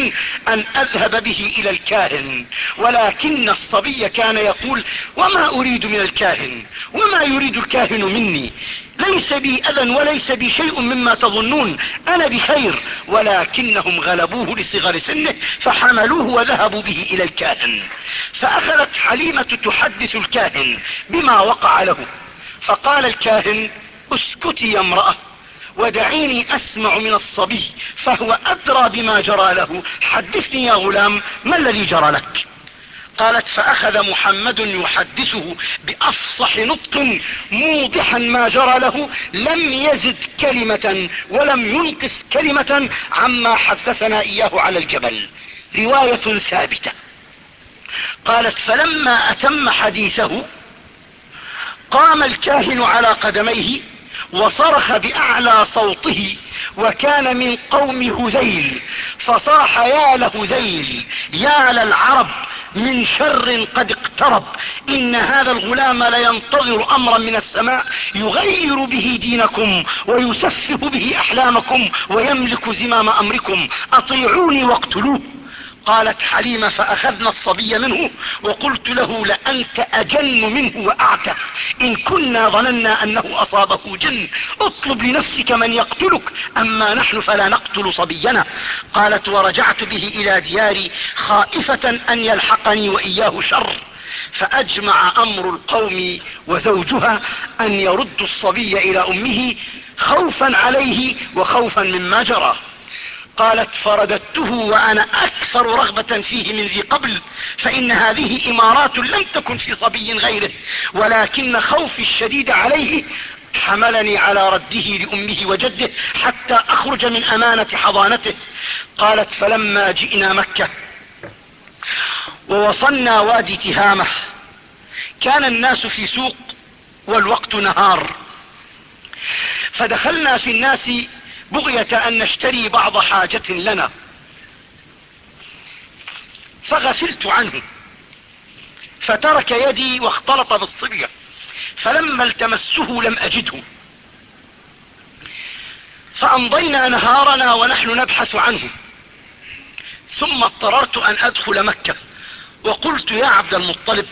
أن أذهب به إلى الكاهن. ولكن الصبي كان يقول وما أريد من الكاهن؟ وما يريد الكاهن مني؟ ليس بي أذى وليس بي شيء مما تظنون. أنا بخير ولكنهم غلبوه لصغر سنه فحملوه وذهبوا به إلى الكاهن. فأخذت حليمة تحدث الكاهن بما وقع له. فقال الكاهن اسكتي يا امرأة ودعيني أسمع من الصبي فهو أدرى بما جرى له. حدثني يا غلام ما الذي جرى لك؟ قالت فأخذ محمد يحدثه بأفصح نطق موضحا ما جرى له لم يزد كلمة ولم ينقص كلمة عما حدثنا إياه على الجبل. رواية ثابتة. قالت فلما أتم حديثه قام الكاهن على قدميه وصرخ بأعلى صوته وكان من قوم هذيل فصاح يا لهذيل يا للعرب من شر قد اقترب. إن هذا الغلام لينتظر أمرا من السماء يغير به دينكم ويسفه به أحلامكم ويملك زمام أمركم. أطيعوني واقتلوه. قالت حليمة فأخذنا الصبي منه وقلت له لأنت أجن منه واعتى إن كنا ظننا أنه أصابه جن اطلب لنفسك من يقتلك أما نحن فلا نقتل صبينا. قالت ورجعت به إلى دياري خائفة أن يلحقني وإياه شر. فأجمع أمر القوم وزوجها أن يردوا الصبي إلى أمه خوفا عليه وخوفا مما جرى. قالت فرددته وأنا أكثر رغبة فيه من ذي قبل فإن هذه إمارات لم تكن في صبي غيره ولكن خوفي الشديد عليه حملني على رده لأمه وجده حتى أخرج من أمانة حضانته. قالت فلما جئنا مكة ووصلنا وادي تهامة كان الناس في سوق والوقت نهار فدخلنا في الناس بغية أن نشتري بعض حاجة لنا. فغفلت عنه. فترك يدي واختلط بالصبية. فلما التمسه لم أجده. فأمضينا نهارنا ونحن نبحث عنه. ثم اضطررت أن أدخل مكة. وقلت يا عبد المطلب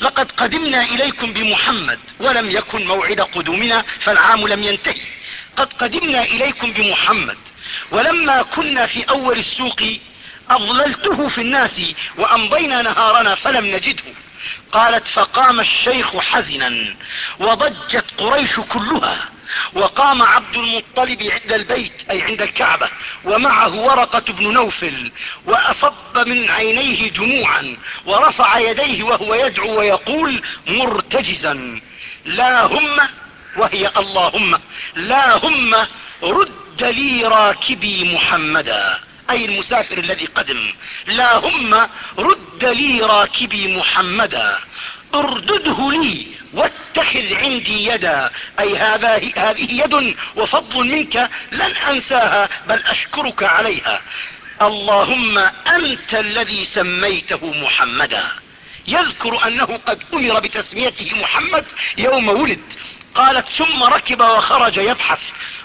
لقد قدمنا إليكم بمحمد ولم يكن موعد قدومنا فالعام لم ينتهي. قد قدمنا إليكم بمحمد ولما كنا في أول السوق أضللته في الناس وأمضينا نهارنا فلم نجده. قالت فقام الشيخ حزنا وضجت قريش كلها وقام عبد المطلب عند البيت أي عند الكعبة ومعه ورقة بن نوفل وأصب من عينيه دموعا ورفع يديه وهو يدعو ويقول مرتجزا لا هم وهي اللهم لا هم رد لي راكبي محمدا. أي المسافر الذي قدم. لا هم رد لي راكبي محمدا. اردده لي واتخذ عندي يدا. أي هذا هذه يد وفضل منك لن أنساها بل أشكرك عليها. اللهم أنت الذي سميته محمدا. يذكر أنه قد أمر بتسميته محمد يوم ولد. قالت ثم ركب وخرج يبحث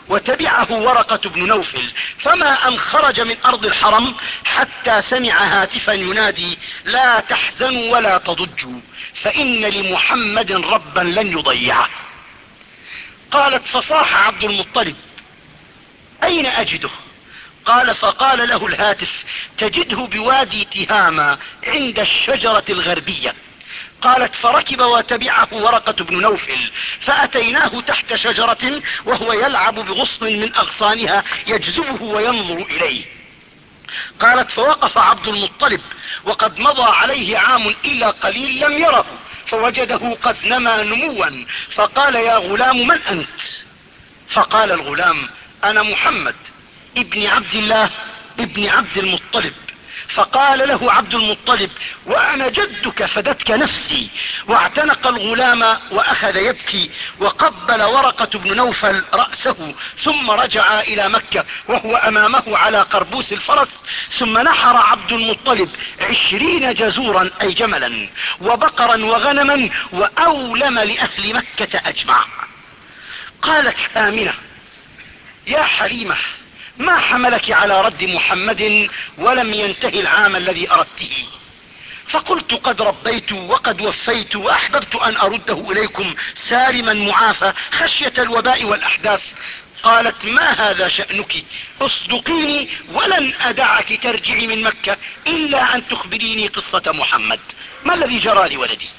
وتبعه ورقة بن نوفل فما أن خرج من أرض الحرم حتى سمع هاتفا ينادي لا تحزنوا ولا تضجوا فإن لمحمد ربا لن يضيعه. قالت فصاح عبد المطلب أين أجده؟ قال فقال له الهاتف تجده بوادي تهامة عند الشجرة الغربية. قالت فركب وتبعه ورقة بن نوفل فأتيناه تحت شجرة وهو يلعب بغصن من أغصانها يجذبه وينظر إليه. قالت فوقف عبد المطلب وقد مضى عليه عام إلا قليل لم يره فوجده قد نمى نموا فقال يا غلام من أنت؟ فقال الغلام أنا محمد ابن عبد الله ابن عبد المطلب. فقال له عبد المطلب وأنا جدك فدتك نفسي. واعتنق الغلام وأخذ يبكي وقبل ورقة بن نوفل رأسه ثم رجع إلى مكة وهو أمامه على قربوس الفرس. ثم نحر عبد المطلب عشرين جزورا أي جملا وبقرا وغنما وأولم لأهل مكة اجمع قالت آمنة يا حليمة ما حملك على رد محمد ولم ينتهي العام الذي أردته. فقلت قد ربيت وقد وفيت وأحببت أن أرده إليكم سالما معافى خشية الوباء والأحداث. قالت ما هذا شأنك؟ أصدقيني ولن أدعك ترجعي من مكة إلا أن تخبريني قصة محمد. ما الذي جرى لولدي؟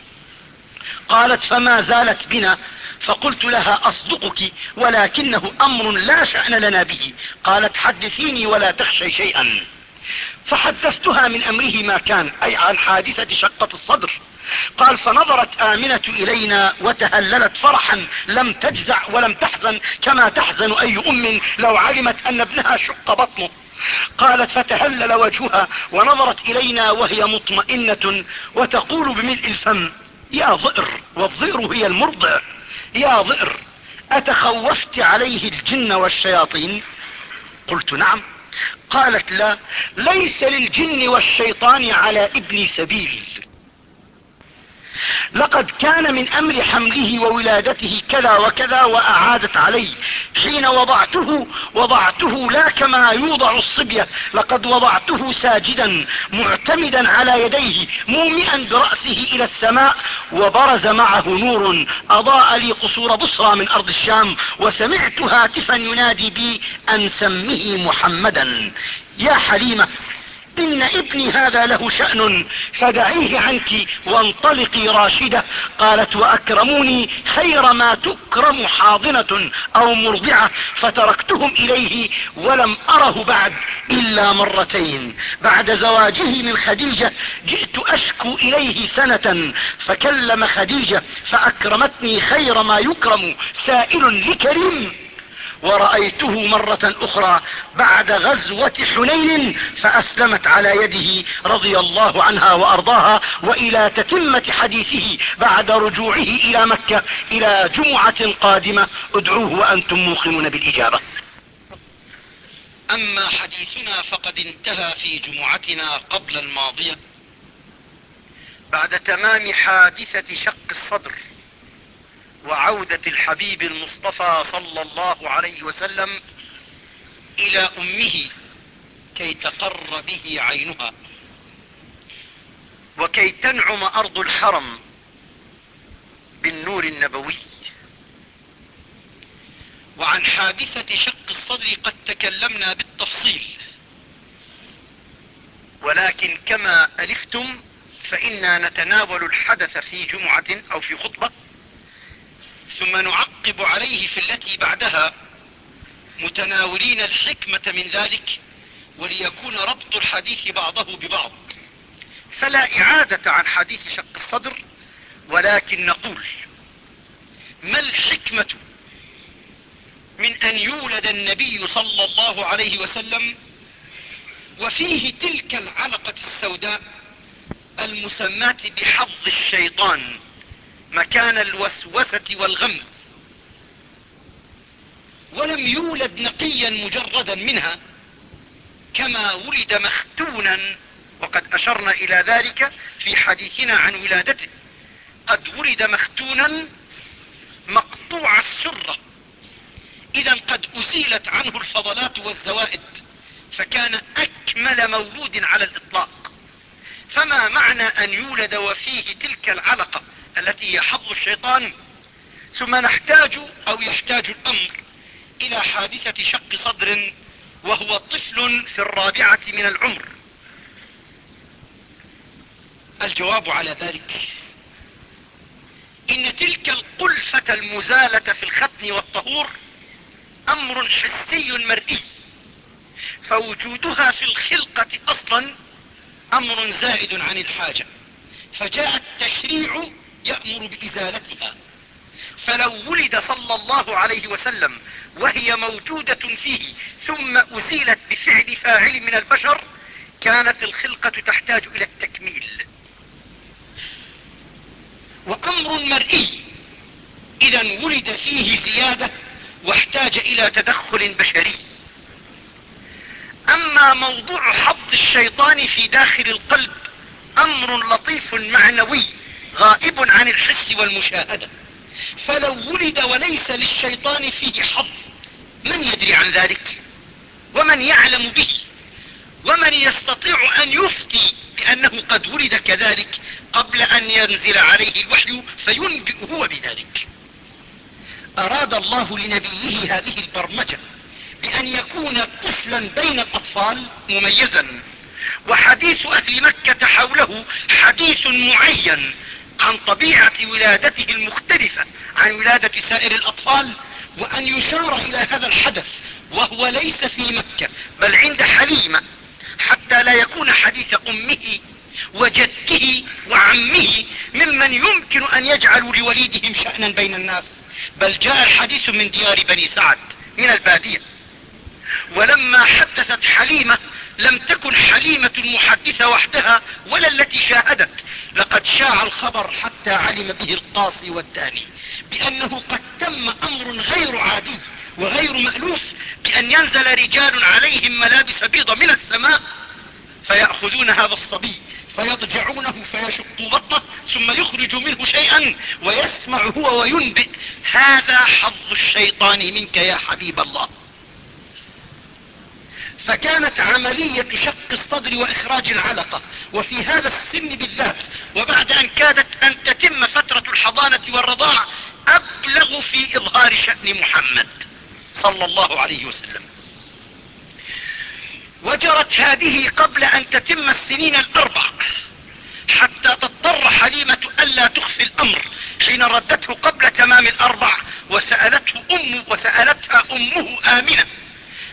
قالت فما زالت بنا فقلت لها أصدقك ولكنه أمر لا شأن لنا به. قالت حدثيني ولا تخشي شيئا. فحدثتها من أمره ما كان أي عن حادثة شقة الصدر. قال فنظرت آمنة إلينا وتهللت فرحا. لم تجزع ولم تحزن كما تحزن أي أم لو علمت أن ابنها شق بطنه. قالت فتهلل وجهها ونظرت إلينا وهي مطمئنة وتقول بملء الفم يا ضئر والضئر هي المرضع. يا ضئر أتخوفت عليه الجن والشياطين؟ قلت نعم. قالت لا ليس للجن والشيطان على ابني سبيل. لقد كان من أمر حمله وولادته كذا وكذا وأعادت علي حين وضعته وضعته لا كما يوضع الصبية. لقد وضعته ساجدا معتمدا على يديه مومئا برأسه إلى السماء وبرز معه نور أضاء لي قصور بصرى من أرض الشام وسمعت هاتفا ينادي بي أن سمه محمدا. يا حليمة إن ابني هذا له شأن فدعيه عنك وانطلقي راشدة. قالت وأكرموني خير ما تكرم حاضنة أو مرضعة. فتركتهم إليه ولم أره بعد إلا مرتين. بعد زواجه من خديجة جئت أشكو إليه سنة فكلم خديجة فأكرمتني خير ما يكرم. سائل لكريم. ورأيته مرة أخرى بعد غزوة حنين فأسلمت على يده رضي الله عنها وأرضاها وإلى تتمة حديثه بعد رجوعه إلى مكة إلى جمعة قادمة. ادعوه وأنتم موقنون بالإجابة. أما حديثنا فقد انتهى في جمعتنا قبل الماضية. بعد تمام حادثة شق الصدر وعودة الحبيب المصطفى صلى الله عليه وسلم إلى أمه كي تقر به عينها. وكي تنعم أرض الحرم بالنور النبوي. وعن حادثة شق الصدر قد تكلمنا بالتفصيل. ولكن كما ألفتم فإنا نتناول الحدث في جمعة أو في خطبة ثم نعقب عليه في التي بعدها متناولين الحكمة من ذلك وليكون ربط الحديث بعضه ببعض. فلا إعادة عن حديث شق الصدر ولكن نقول ما الحكمة من أن يولد النبي صلى الله عليه وسلم وفيه تلك العلقة السوداء المسماة بحظ الشيطان؟ مكان الوسوسة والغمز. ولم يولد نقيا مجردا منها كما ولد مختونا وقد أشرنا إلى ذلك في حديثنا عن ولادته. قد ولد مختونا مقطوع السرة إذا قد أزيلت عنه الفضلات والزوائد فكان أكمل مولود على الإطلاق. فما معنى أن يولد وفيه تلك العلقة؟ التي هي حظ الشيطان ثم نحتاج أو يحتاج الأمر إلى حادثة شق صدر وهو طفل في الرابعة من العمر. الجواب على ذلك إن تلك القلفة المزالة في الختن والطهور أمر حسي مرئي فوجودها في الخلقة أصلا أمر زائد عن الحاجة. فجاء التشريع يأمر بإزالتها. فلو ولد صلى الله عليه وسلم وهي موجودة فيه ثم أزيلت بفعل فاعل من البشر كانت الخلقة تحتاج إلى التكميل. وأمر مرئي إذا ولد فيه زيادة واحتاج إلى تدخل بشري. أما موضوع حظ الشيطان في داخل القلب أمر لطيف معنوي. غائب عن الحس والمشاهدة. فلو ولد وليس للشيطان فيه حظ من يدري عن ذلك؟ ومن يعلم به؟ ومن يستطيع أن يفتي بأنه قد ولد كذلك قبل أن ينزل عليه الوحي فينبئ هو بذلك؟ أراد الله لنبيه هذه البرمجة بأن يكون طفلا بين الأطفال مميزا وحديث أهل مكة حوله حديث معين عن طبيعة ولادته المختلفة عن ولادة سائر الأطفال وأن يشار إلى هذا الحدث وهو ليس في مكة بل عند حليمة حتى لا يكون حديث أمه وجده وعمه ممن يمكن أن يجعلوا لوليدهم شأنا بين الناس. بل جاء الحديث من ديار بني سعد من البادية. ولما حدثت حليمة لم تكن حليمة المحدثة وحدها ولا التي شاهدت. لقد شاع الخبر حتى علم به القاصي والداني بأنه قد تم أمر غير عادي وغير مألوف بأن ينزل رجال عليهم ملابس بيض من السماء فيأخذون هذا الصبي فيضجعونه فيشقوا بطنه ثم يخرج منه شيئا ويسمع هو وينبئ. هذا حظ الشيطان منك يا حبيب الله. فكانت عملية شق الصدر وإخراج العلقة. وفي هذا السن بالذات وبعد أن كادت أن تتم فترة الحضانة والرضاع أبلغ في إظهار شأن محمد صلى الله عليه وسلم. وجرت هذه قبل أن تتم السنين الأربع حتى تضطر حليمة ألا تخفي الأمر حين ردته قبل تمام الأربع وسألته أم وسألتها أمه آمنة.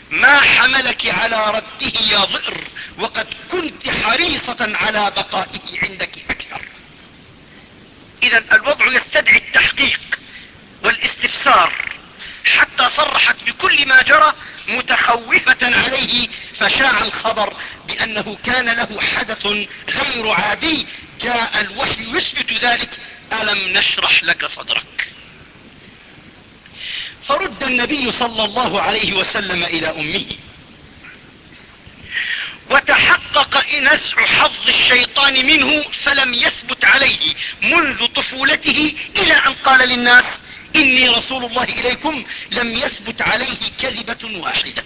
ما حملك على رده يا ضئر وقد كنت حريصة على بقائه عندك أكثر. اذا الوضع يستدعي التحقيق والاستفسار حتى صرحت بكل ما جرى متخوفة عليه فشاع الخبر بأنه كان له حدث غير عادي جاء الوحي يثبت ذلك. ألم نشرح لك صدرك؟ فرد النبي صلى الله عليه وسلم إلى أمه. وتحقق نزع حظ الشيطان منه فلم يثبت عليه منذ طفولته إلى أن قال للناس إني رسول الله إليكم لم يثبت عليه كذبة واحدة.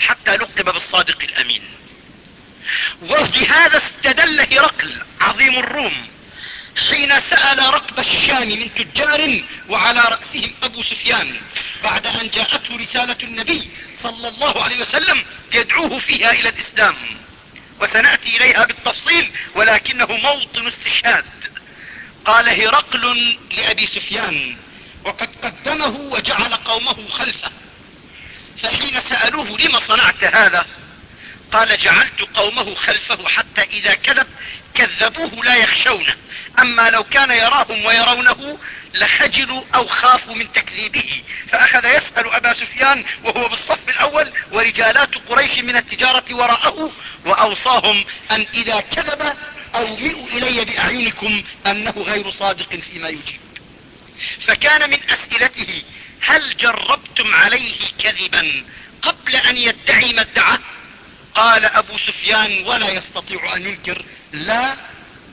حتى لقب بالصادق الأمين. وبهذا استدل هرقل عظيم الروم حين سأل ركب الشام من تجار وعلى رأسهم أبو سفيان بعد أن جاءته رسالة النبي صلى الله عليه وسلم يدعوه فيها إلى الإسلام. وسنأتي إليها بالتفصيل ولكنه موطن استشهاد. قال هرقل لأبي سفيان وقد قدمه وجعل قومه خلفه. فحين سألوه لم صنعت هذا؟ قال جعلت قومه خلفه حتى إذا كذب كذبوه لا يخشونه. أما لو كان يراهم ويرونه لخجلوا أو خافوا من تكذيبه. فأخذ يسأل أبا سفيان وهو بالصف الأول ورجالات قريش من التجارة وراءه وأوصاهم أن إذا كذب أومئوا إلي بأعينكم أنه غير صادق فيما يجيب. فكان من أسئلته هل جربتم عليه كذبا قبل أن يدعي ما ادعاه؟ قال أبو سفيان ولا يستطيع أن ينكر لا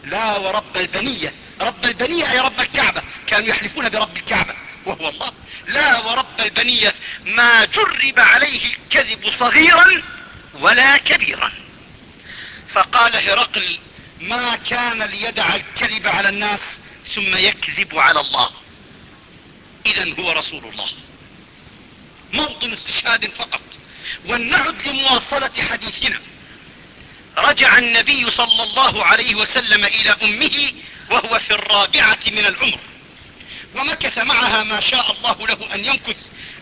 لا ورب البنية. رب البنية أي رب الكعبة. كانوا يحلفون برب الكعبة وهو الله. لا ورب البنية ما جرب عليه الكذب صغيرا ولا كبيرا. فقال هرقل ما كان ليدع الكذب على الناس ثم يكذب على الله. اذا هو رسول الله. موطن استشهاد فقط. ولنعد لمواصلة حديثنا. رجع النبي صلى الله عليه وسلم إلى أمه وهو في الرابعة من العمر. ومكث معها ما شاء الله له أن يمكث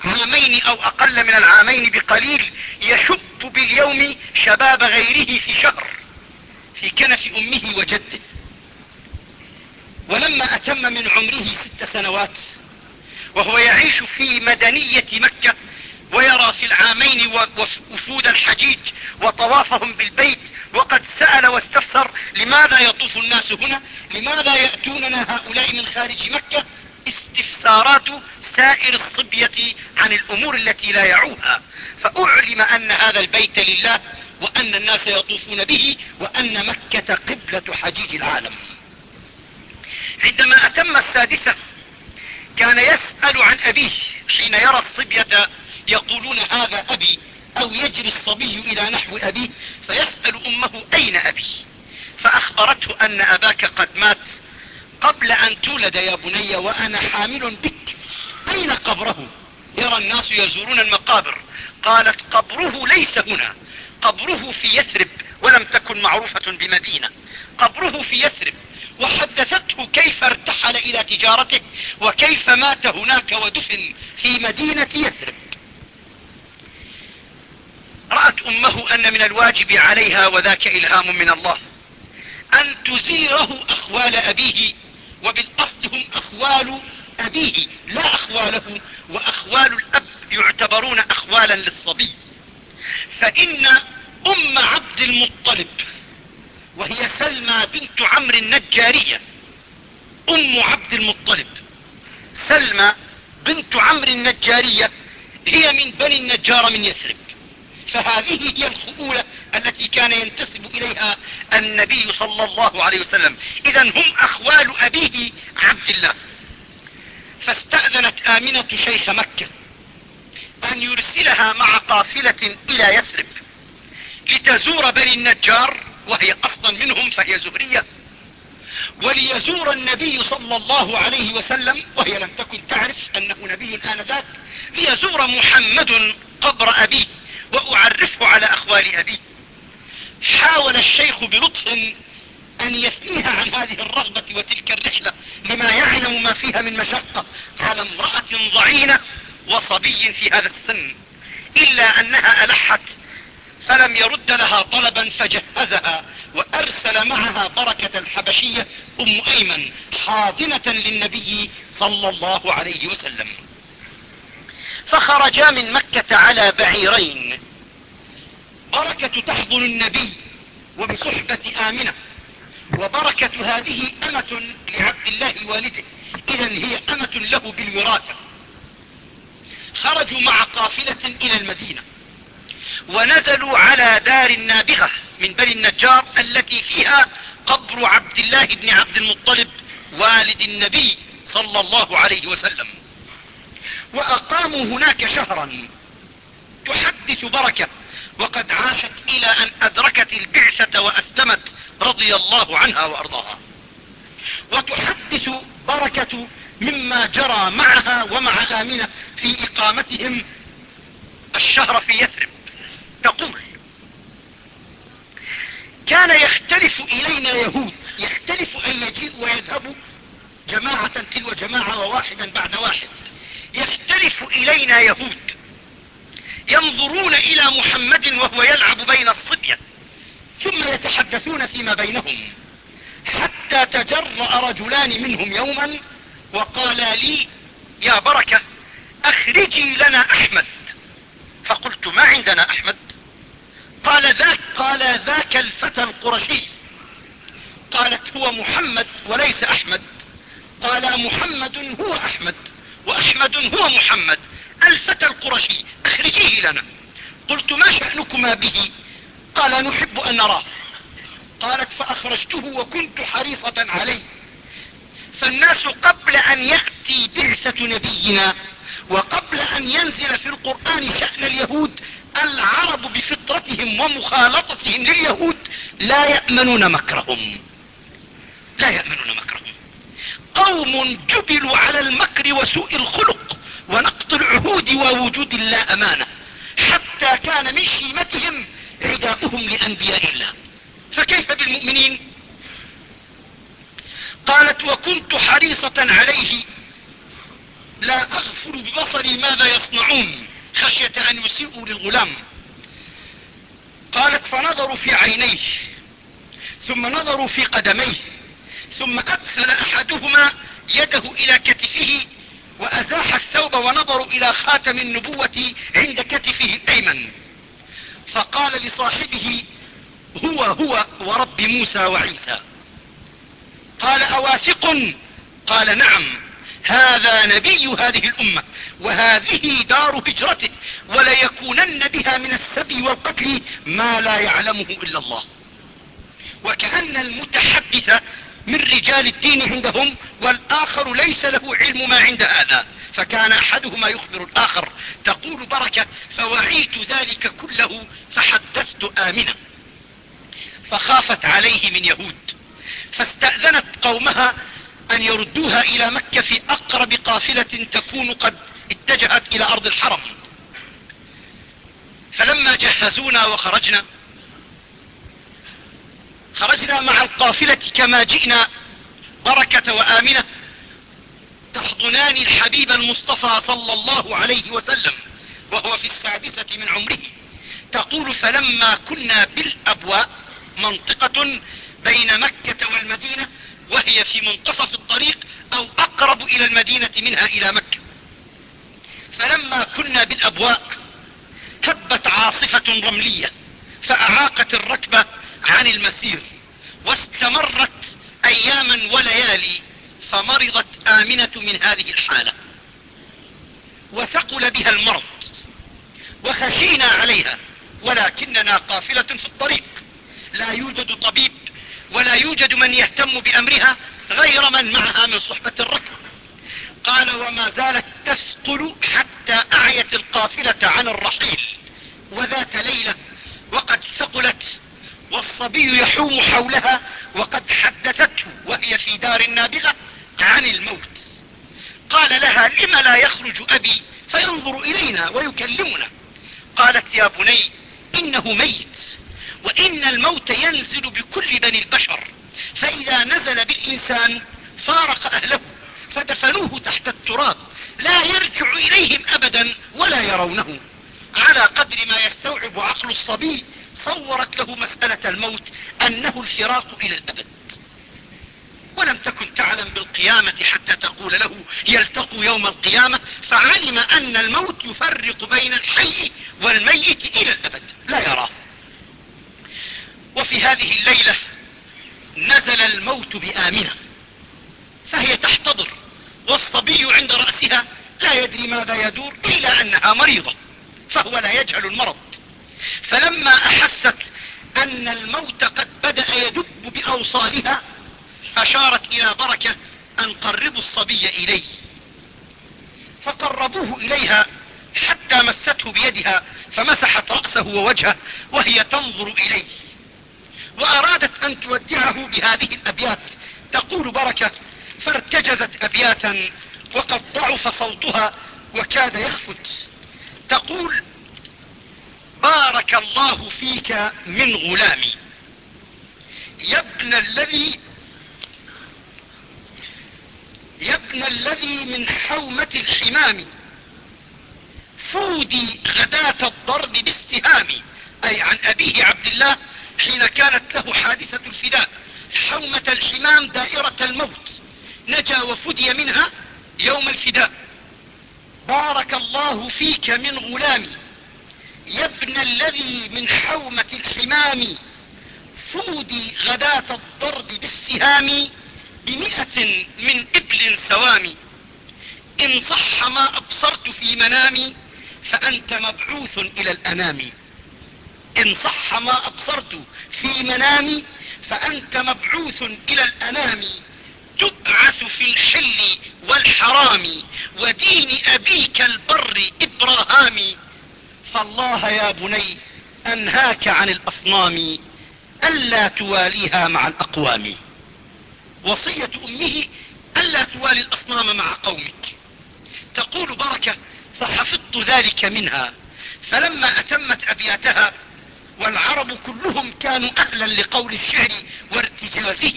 عامين أو أقل من العامين بقليل يشب باليوم شباب غيره في شهر في كنف أمه وجده. ولما أتم من عمره ست سنوات وهو يعيش في مدنية مكة ويرى في العامين وفود الحجيج وطوافهم بالبيت وقد سأل واستفسر لماذا يطوف الناس هنا؟ لماذا يأتوننا هؤلاء من خارج مكة؟ استفسارات سائر الصبية عن الأمور التي لا يعوها. فأعلم أن هذا البيت لله وأن الناس يطوفون به وأن مكة قبلة حجيج العالم. عندما أتم السادسة كان يسأل عن أبيه حين يرى الصبية يقولون هذا أبي أو يجري الصبي إلى نحو أبيه فيسأل أمه أين أبي؟ فأخبرته أن أباك قد مات قبل أن تولد يا بني وأنا حامل بك. أين قبره؟ يرى الناس يزورون المقابر. قالت قبره ليس هنا. قبره في يثرب ولم تكن معروفة بمدينة. قبره في يثرب. وحدثته كيف ارتحل إلى تجارته وكيف مات هناك ودفن في مدينة يثرب. رأت أمه أن من الواجب عليها وذاك إلهام من الله. أن تزيره أخوال أبيه وبالاصل هم أخوال أبيه لا أخواله وأخوال الأب يعتبرون أخوالا للصبي. فإن أم عبد المطلب وهي سلمى بنت عمرو النجارية أم عبد المطلب سلمى بنت عمرو النجارية هي من بني النجار من يثرب. فهذه هي الخؤولة التي كان ينتسب إليها النبي صلى الله عليه وسلم. اذا هم أخوال أبيه عبد الله. فاستأذنت آمنة شيخ مكة أن يرسلها مع قافلة إلى يثرب لتزور بني النجار وهي أصلا منهم فهي زهرية وليزور النبي صلى الله عليه وسلم وهي لم تكن تعرف أنه نبي آنذاك ليزور محمد قبر أبيه. وأعرفه على أخوال أبيه. حاول الشيخ بلطف أن يثنيها عن هذه الرغبة وتلك الرحلة لما يعلم ما فيها من مشقة على امرأة ضعينة وصبي في هذا السن. إلا أنها ألحت فلم يرد لها طلبا فجهزها وأرسل معها بركة الحبشية أم أيمن حاضنة للنبي صلى الله عليه وسلم. فخرجا من مكة على بعيرين. بركة تحضن النبي وبصحبة آمنة. وبركة هذه أمة لعبد الله والده. إذا هي أمة له بالوراثة. خرجوا مع قافلة إلى المدينة. ونزلوا على دار النابغة من بني النجار التي فيها قبر عبد الله بن عبد المطلب والد النبي صلى الله عليه وسلم. وأقاموا هناك شهرا تحدث بركة. وقد عاشت إلى أن أدركت البعثة وأسلمت رضي الله عنها وأرضاها. وتحدث بركة مما جرى معها ومع آمنة في إقامتهم الشهر في يثرب. تقول كان يختلف إلينا يهود. يختلف أن يجيء ويذهبوا جماعة تلو جماعة وواحدا بعد واحد. يختلف إلينا يهود. ينظرون إلى محمد وهو يلعب بين الصبية ثم يتحدثون فيما بينهم. حتى تجرأ رجلان منهم يوما وقالا لي يا بركة أخرجي لنا أحمد. فقلت ما عندنا أحمد؟ قال ذاك قال ذاك الفتى القرشي. قالت هو محمد وليس أحمد. قال محمد هو أحمد. وأحمد هو محمد الفتى القرشي أخرجيه لنا. قلت ما شأنكما به؟ قال نحب أن نراه. قالت فأخرجته وكنت حريصة عليه. فالناس قبل أن يأتي بعثة نبينا وقبل أن ينزل في القرآن شأن اليهود العرب بفطرتهم ومخالطتهم لليهود لا يأمنون مكرهم. لا يأمنون مكرهم. قوم جبلوا على المكر وسوء الخلق ونقض العهود ووجود اللا أمانة حتى كان من شيمتهم عداؤهم لأنبياء الله. فكيف بالمؤمنين؟ قالت وكنت حريصة عليه. لا أغفل ببصري ماذا يصنعون خشية أن يسيئوا للغلام. قالت فنظروا في عينيه ثم نظروا في قدميه. ثم أدخل أحدهما يده إلى كتفه وأزاح الثوب ونظروا إلى خاتم النبوة عند كتفه الأيمن. فقال لصاحبه هو هو ورب موسى وعيسى. قال أواثق؟ قال نعم. هذا نبي هذه الأمة وهذه دار هجرته وليكونن بها من السبي والقتل ما لا يعلمه إلا الله. وكأن المتحدث من رجال الدين عندهم والآخر ليس له علم ما عند هذا. فكان أحدهما يخبر الآخر تقول بركة فوعيت ذلك كله فحدثت آمنة. فخافت عليه من يهود. فاستأذنت قومها أن يردوها إلى مكة في أقرب قافلة تكون قد اتجهت إلى أرض الحرم. فلما جهزونا وخرجنا خرجنا مع القافلة كما جئنا بركة وآمنة. تحضنان الحبيب المصطفى صلى الله عليه وسلم وهو في السادسة من عمره. تقول فلما كنا بالأبواء منطقة بين مكة والمدينة وهي في منتصف الطريق أو أقرب إلى المدينة منها إلى مكة. فلما كنا بالأبواء هبت عاصفة رملية فأعاقت الركبة عن المسير واستمرت أياما وليالي فمرضت آمنة من هذه الحالة. وثقل بها المرض وخشينا عليها ولكننا قافلة في الطريق. لا يوجد طبيب ولا يوجد من يهتم بأمرها غير من معها من صحبة الركب. قال وما زالت تثقل حتى أعيت القافلة عن الرحيل وذات ليلة وقد ثقلت والصبي يحوم حولها وقد حدثته وهي في دار النابغة عن الموت. قال لها لم لا يخرج أبي؟ فينظر إلينا ويكلمنا. قالت يا بني إنه ميت وإن الموت ينزل بكل بني البشر. فإذا نزل بالإنسان فارق أهله فدفنوه تحت التراب. لا يرجع إليهم أبدا ولا يرونه. على قدر ما يستوعب عقل الصبي صورت له مسألة الموت أنه الفراق إلى الأبد. ولم تكن تعلم بالقيامة حتى تقول له يلتقوا يوم القيامة فعلم أن الموت يفرق بين الحي والميت إلى الأبد. لا يراه. وفي هذه الليلة نزل الموت بآمنة فهي تحتضر والصبي عند رأسها لا يدري ماذا يدور إلا أنها مريضة فهو لا يجهل المرض. فلما أحست أن الموت قد بدأ يدب بأوصالها أشارت إلى بركة أن قربوا الصبي الي فقربوه إليها حتى مسته بيدها فمسحت رأسه ووجهه وهي تنظر إليه. وأرادت أن تودعه بهذه الأبيات. تقول بركة فارتجزت أبياتا وقد ضعف صوتها وكاد يخفت. تقول بارك الله فيك من غلامي. يا ابن الذي يا ابن الذي من حومة الحمام. فودي غداة الضرب بالسهام. أي عن أبيه عبد الله حين كانت له حادثة الفداء. حومة الحمام دائرة الموت. نجا وفدي منها يوم الفداء. بارك الله فيك من غلامي. يا ابن الذي من حومة الحمام فودي غداة الضرب بالسهام بمئة من إبل سوام إن صح ما أبصرت في منامي فأنت مبعوث إلى الأنام. إن صح ما أبصرت في منامي فأنت مبعوث إلى الأنام. تبعث في الحل والحرام ودين أبيك البر ابراهام فالله يا بني أنهاك عن الأصنام ألا تواليها مع الأقوام. وصية أمه ألا توالي الأصنام مع قومك. تقول بركة فحفظت ذلك منها. فلما أتمت أبياتها والعرب كلهم كانوا أهلا لقول الشعر وارتجازه.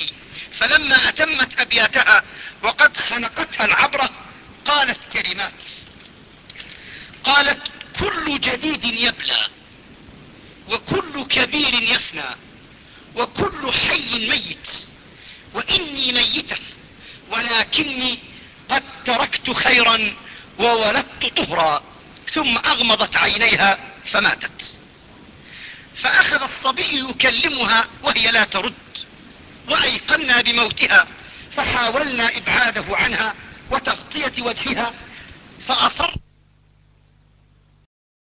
فلما أتمت أبياتها وقد خنقتها العبرة قالت كلمات. قالت كل جديد يبلى وكل كبير يفنى وكل حي ميت وإني ميتة ولكني قد تركت خيرا وولدت طهرا ثم أغمضت عينيها فماتت. فأخذ الصبي يكلمها وهي لا ترد وأيقنا بموتها فحاولنا إبعاده عنها وتغطية وجهها فأصر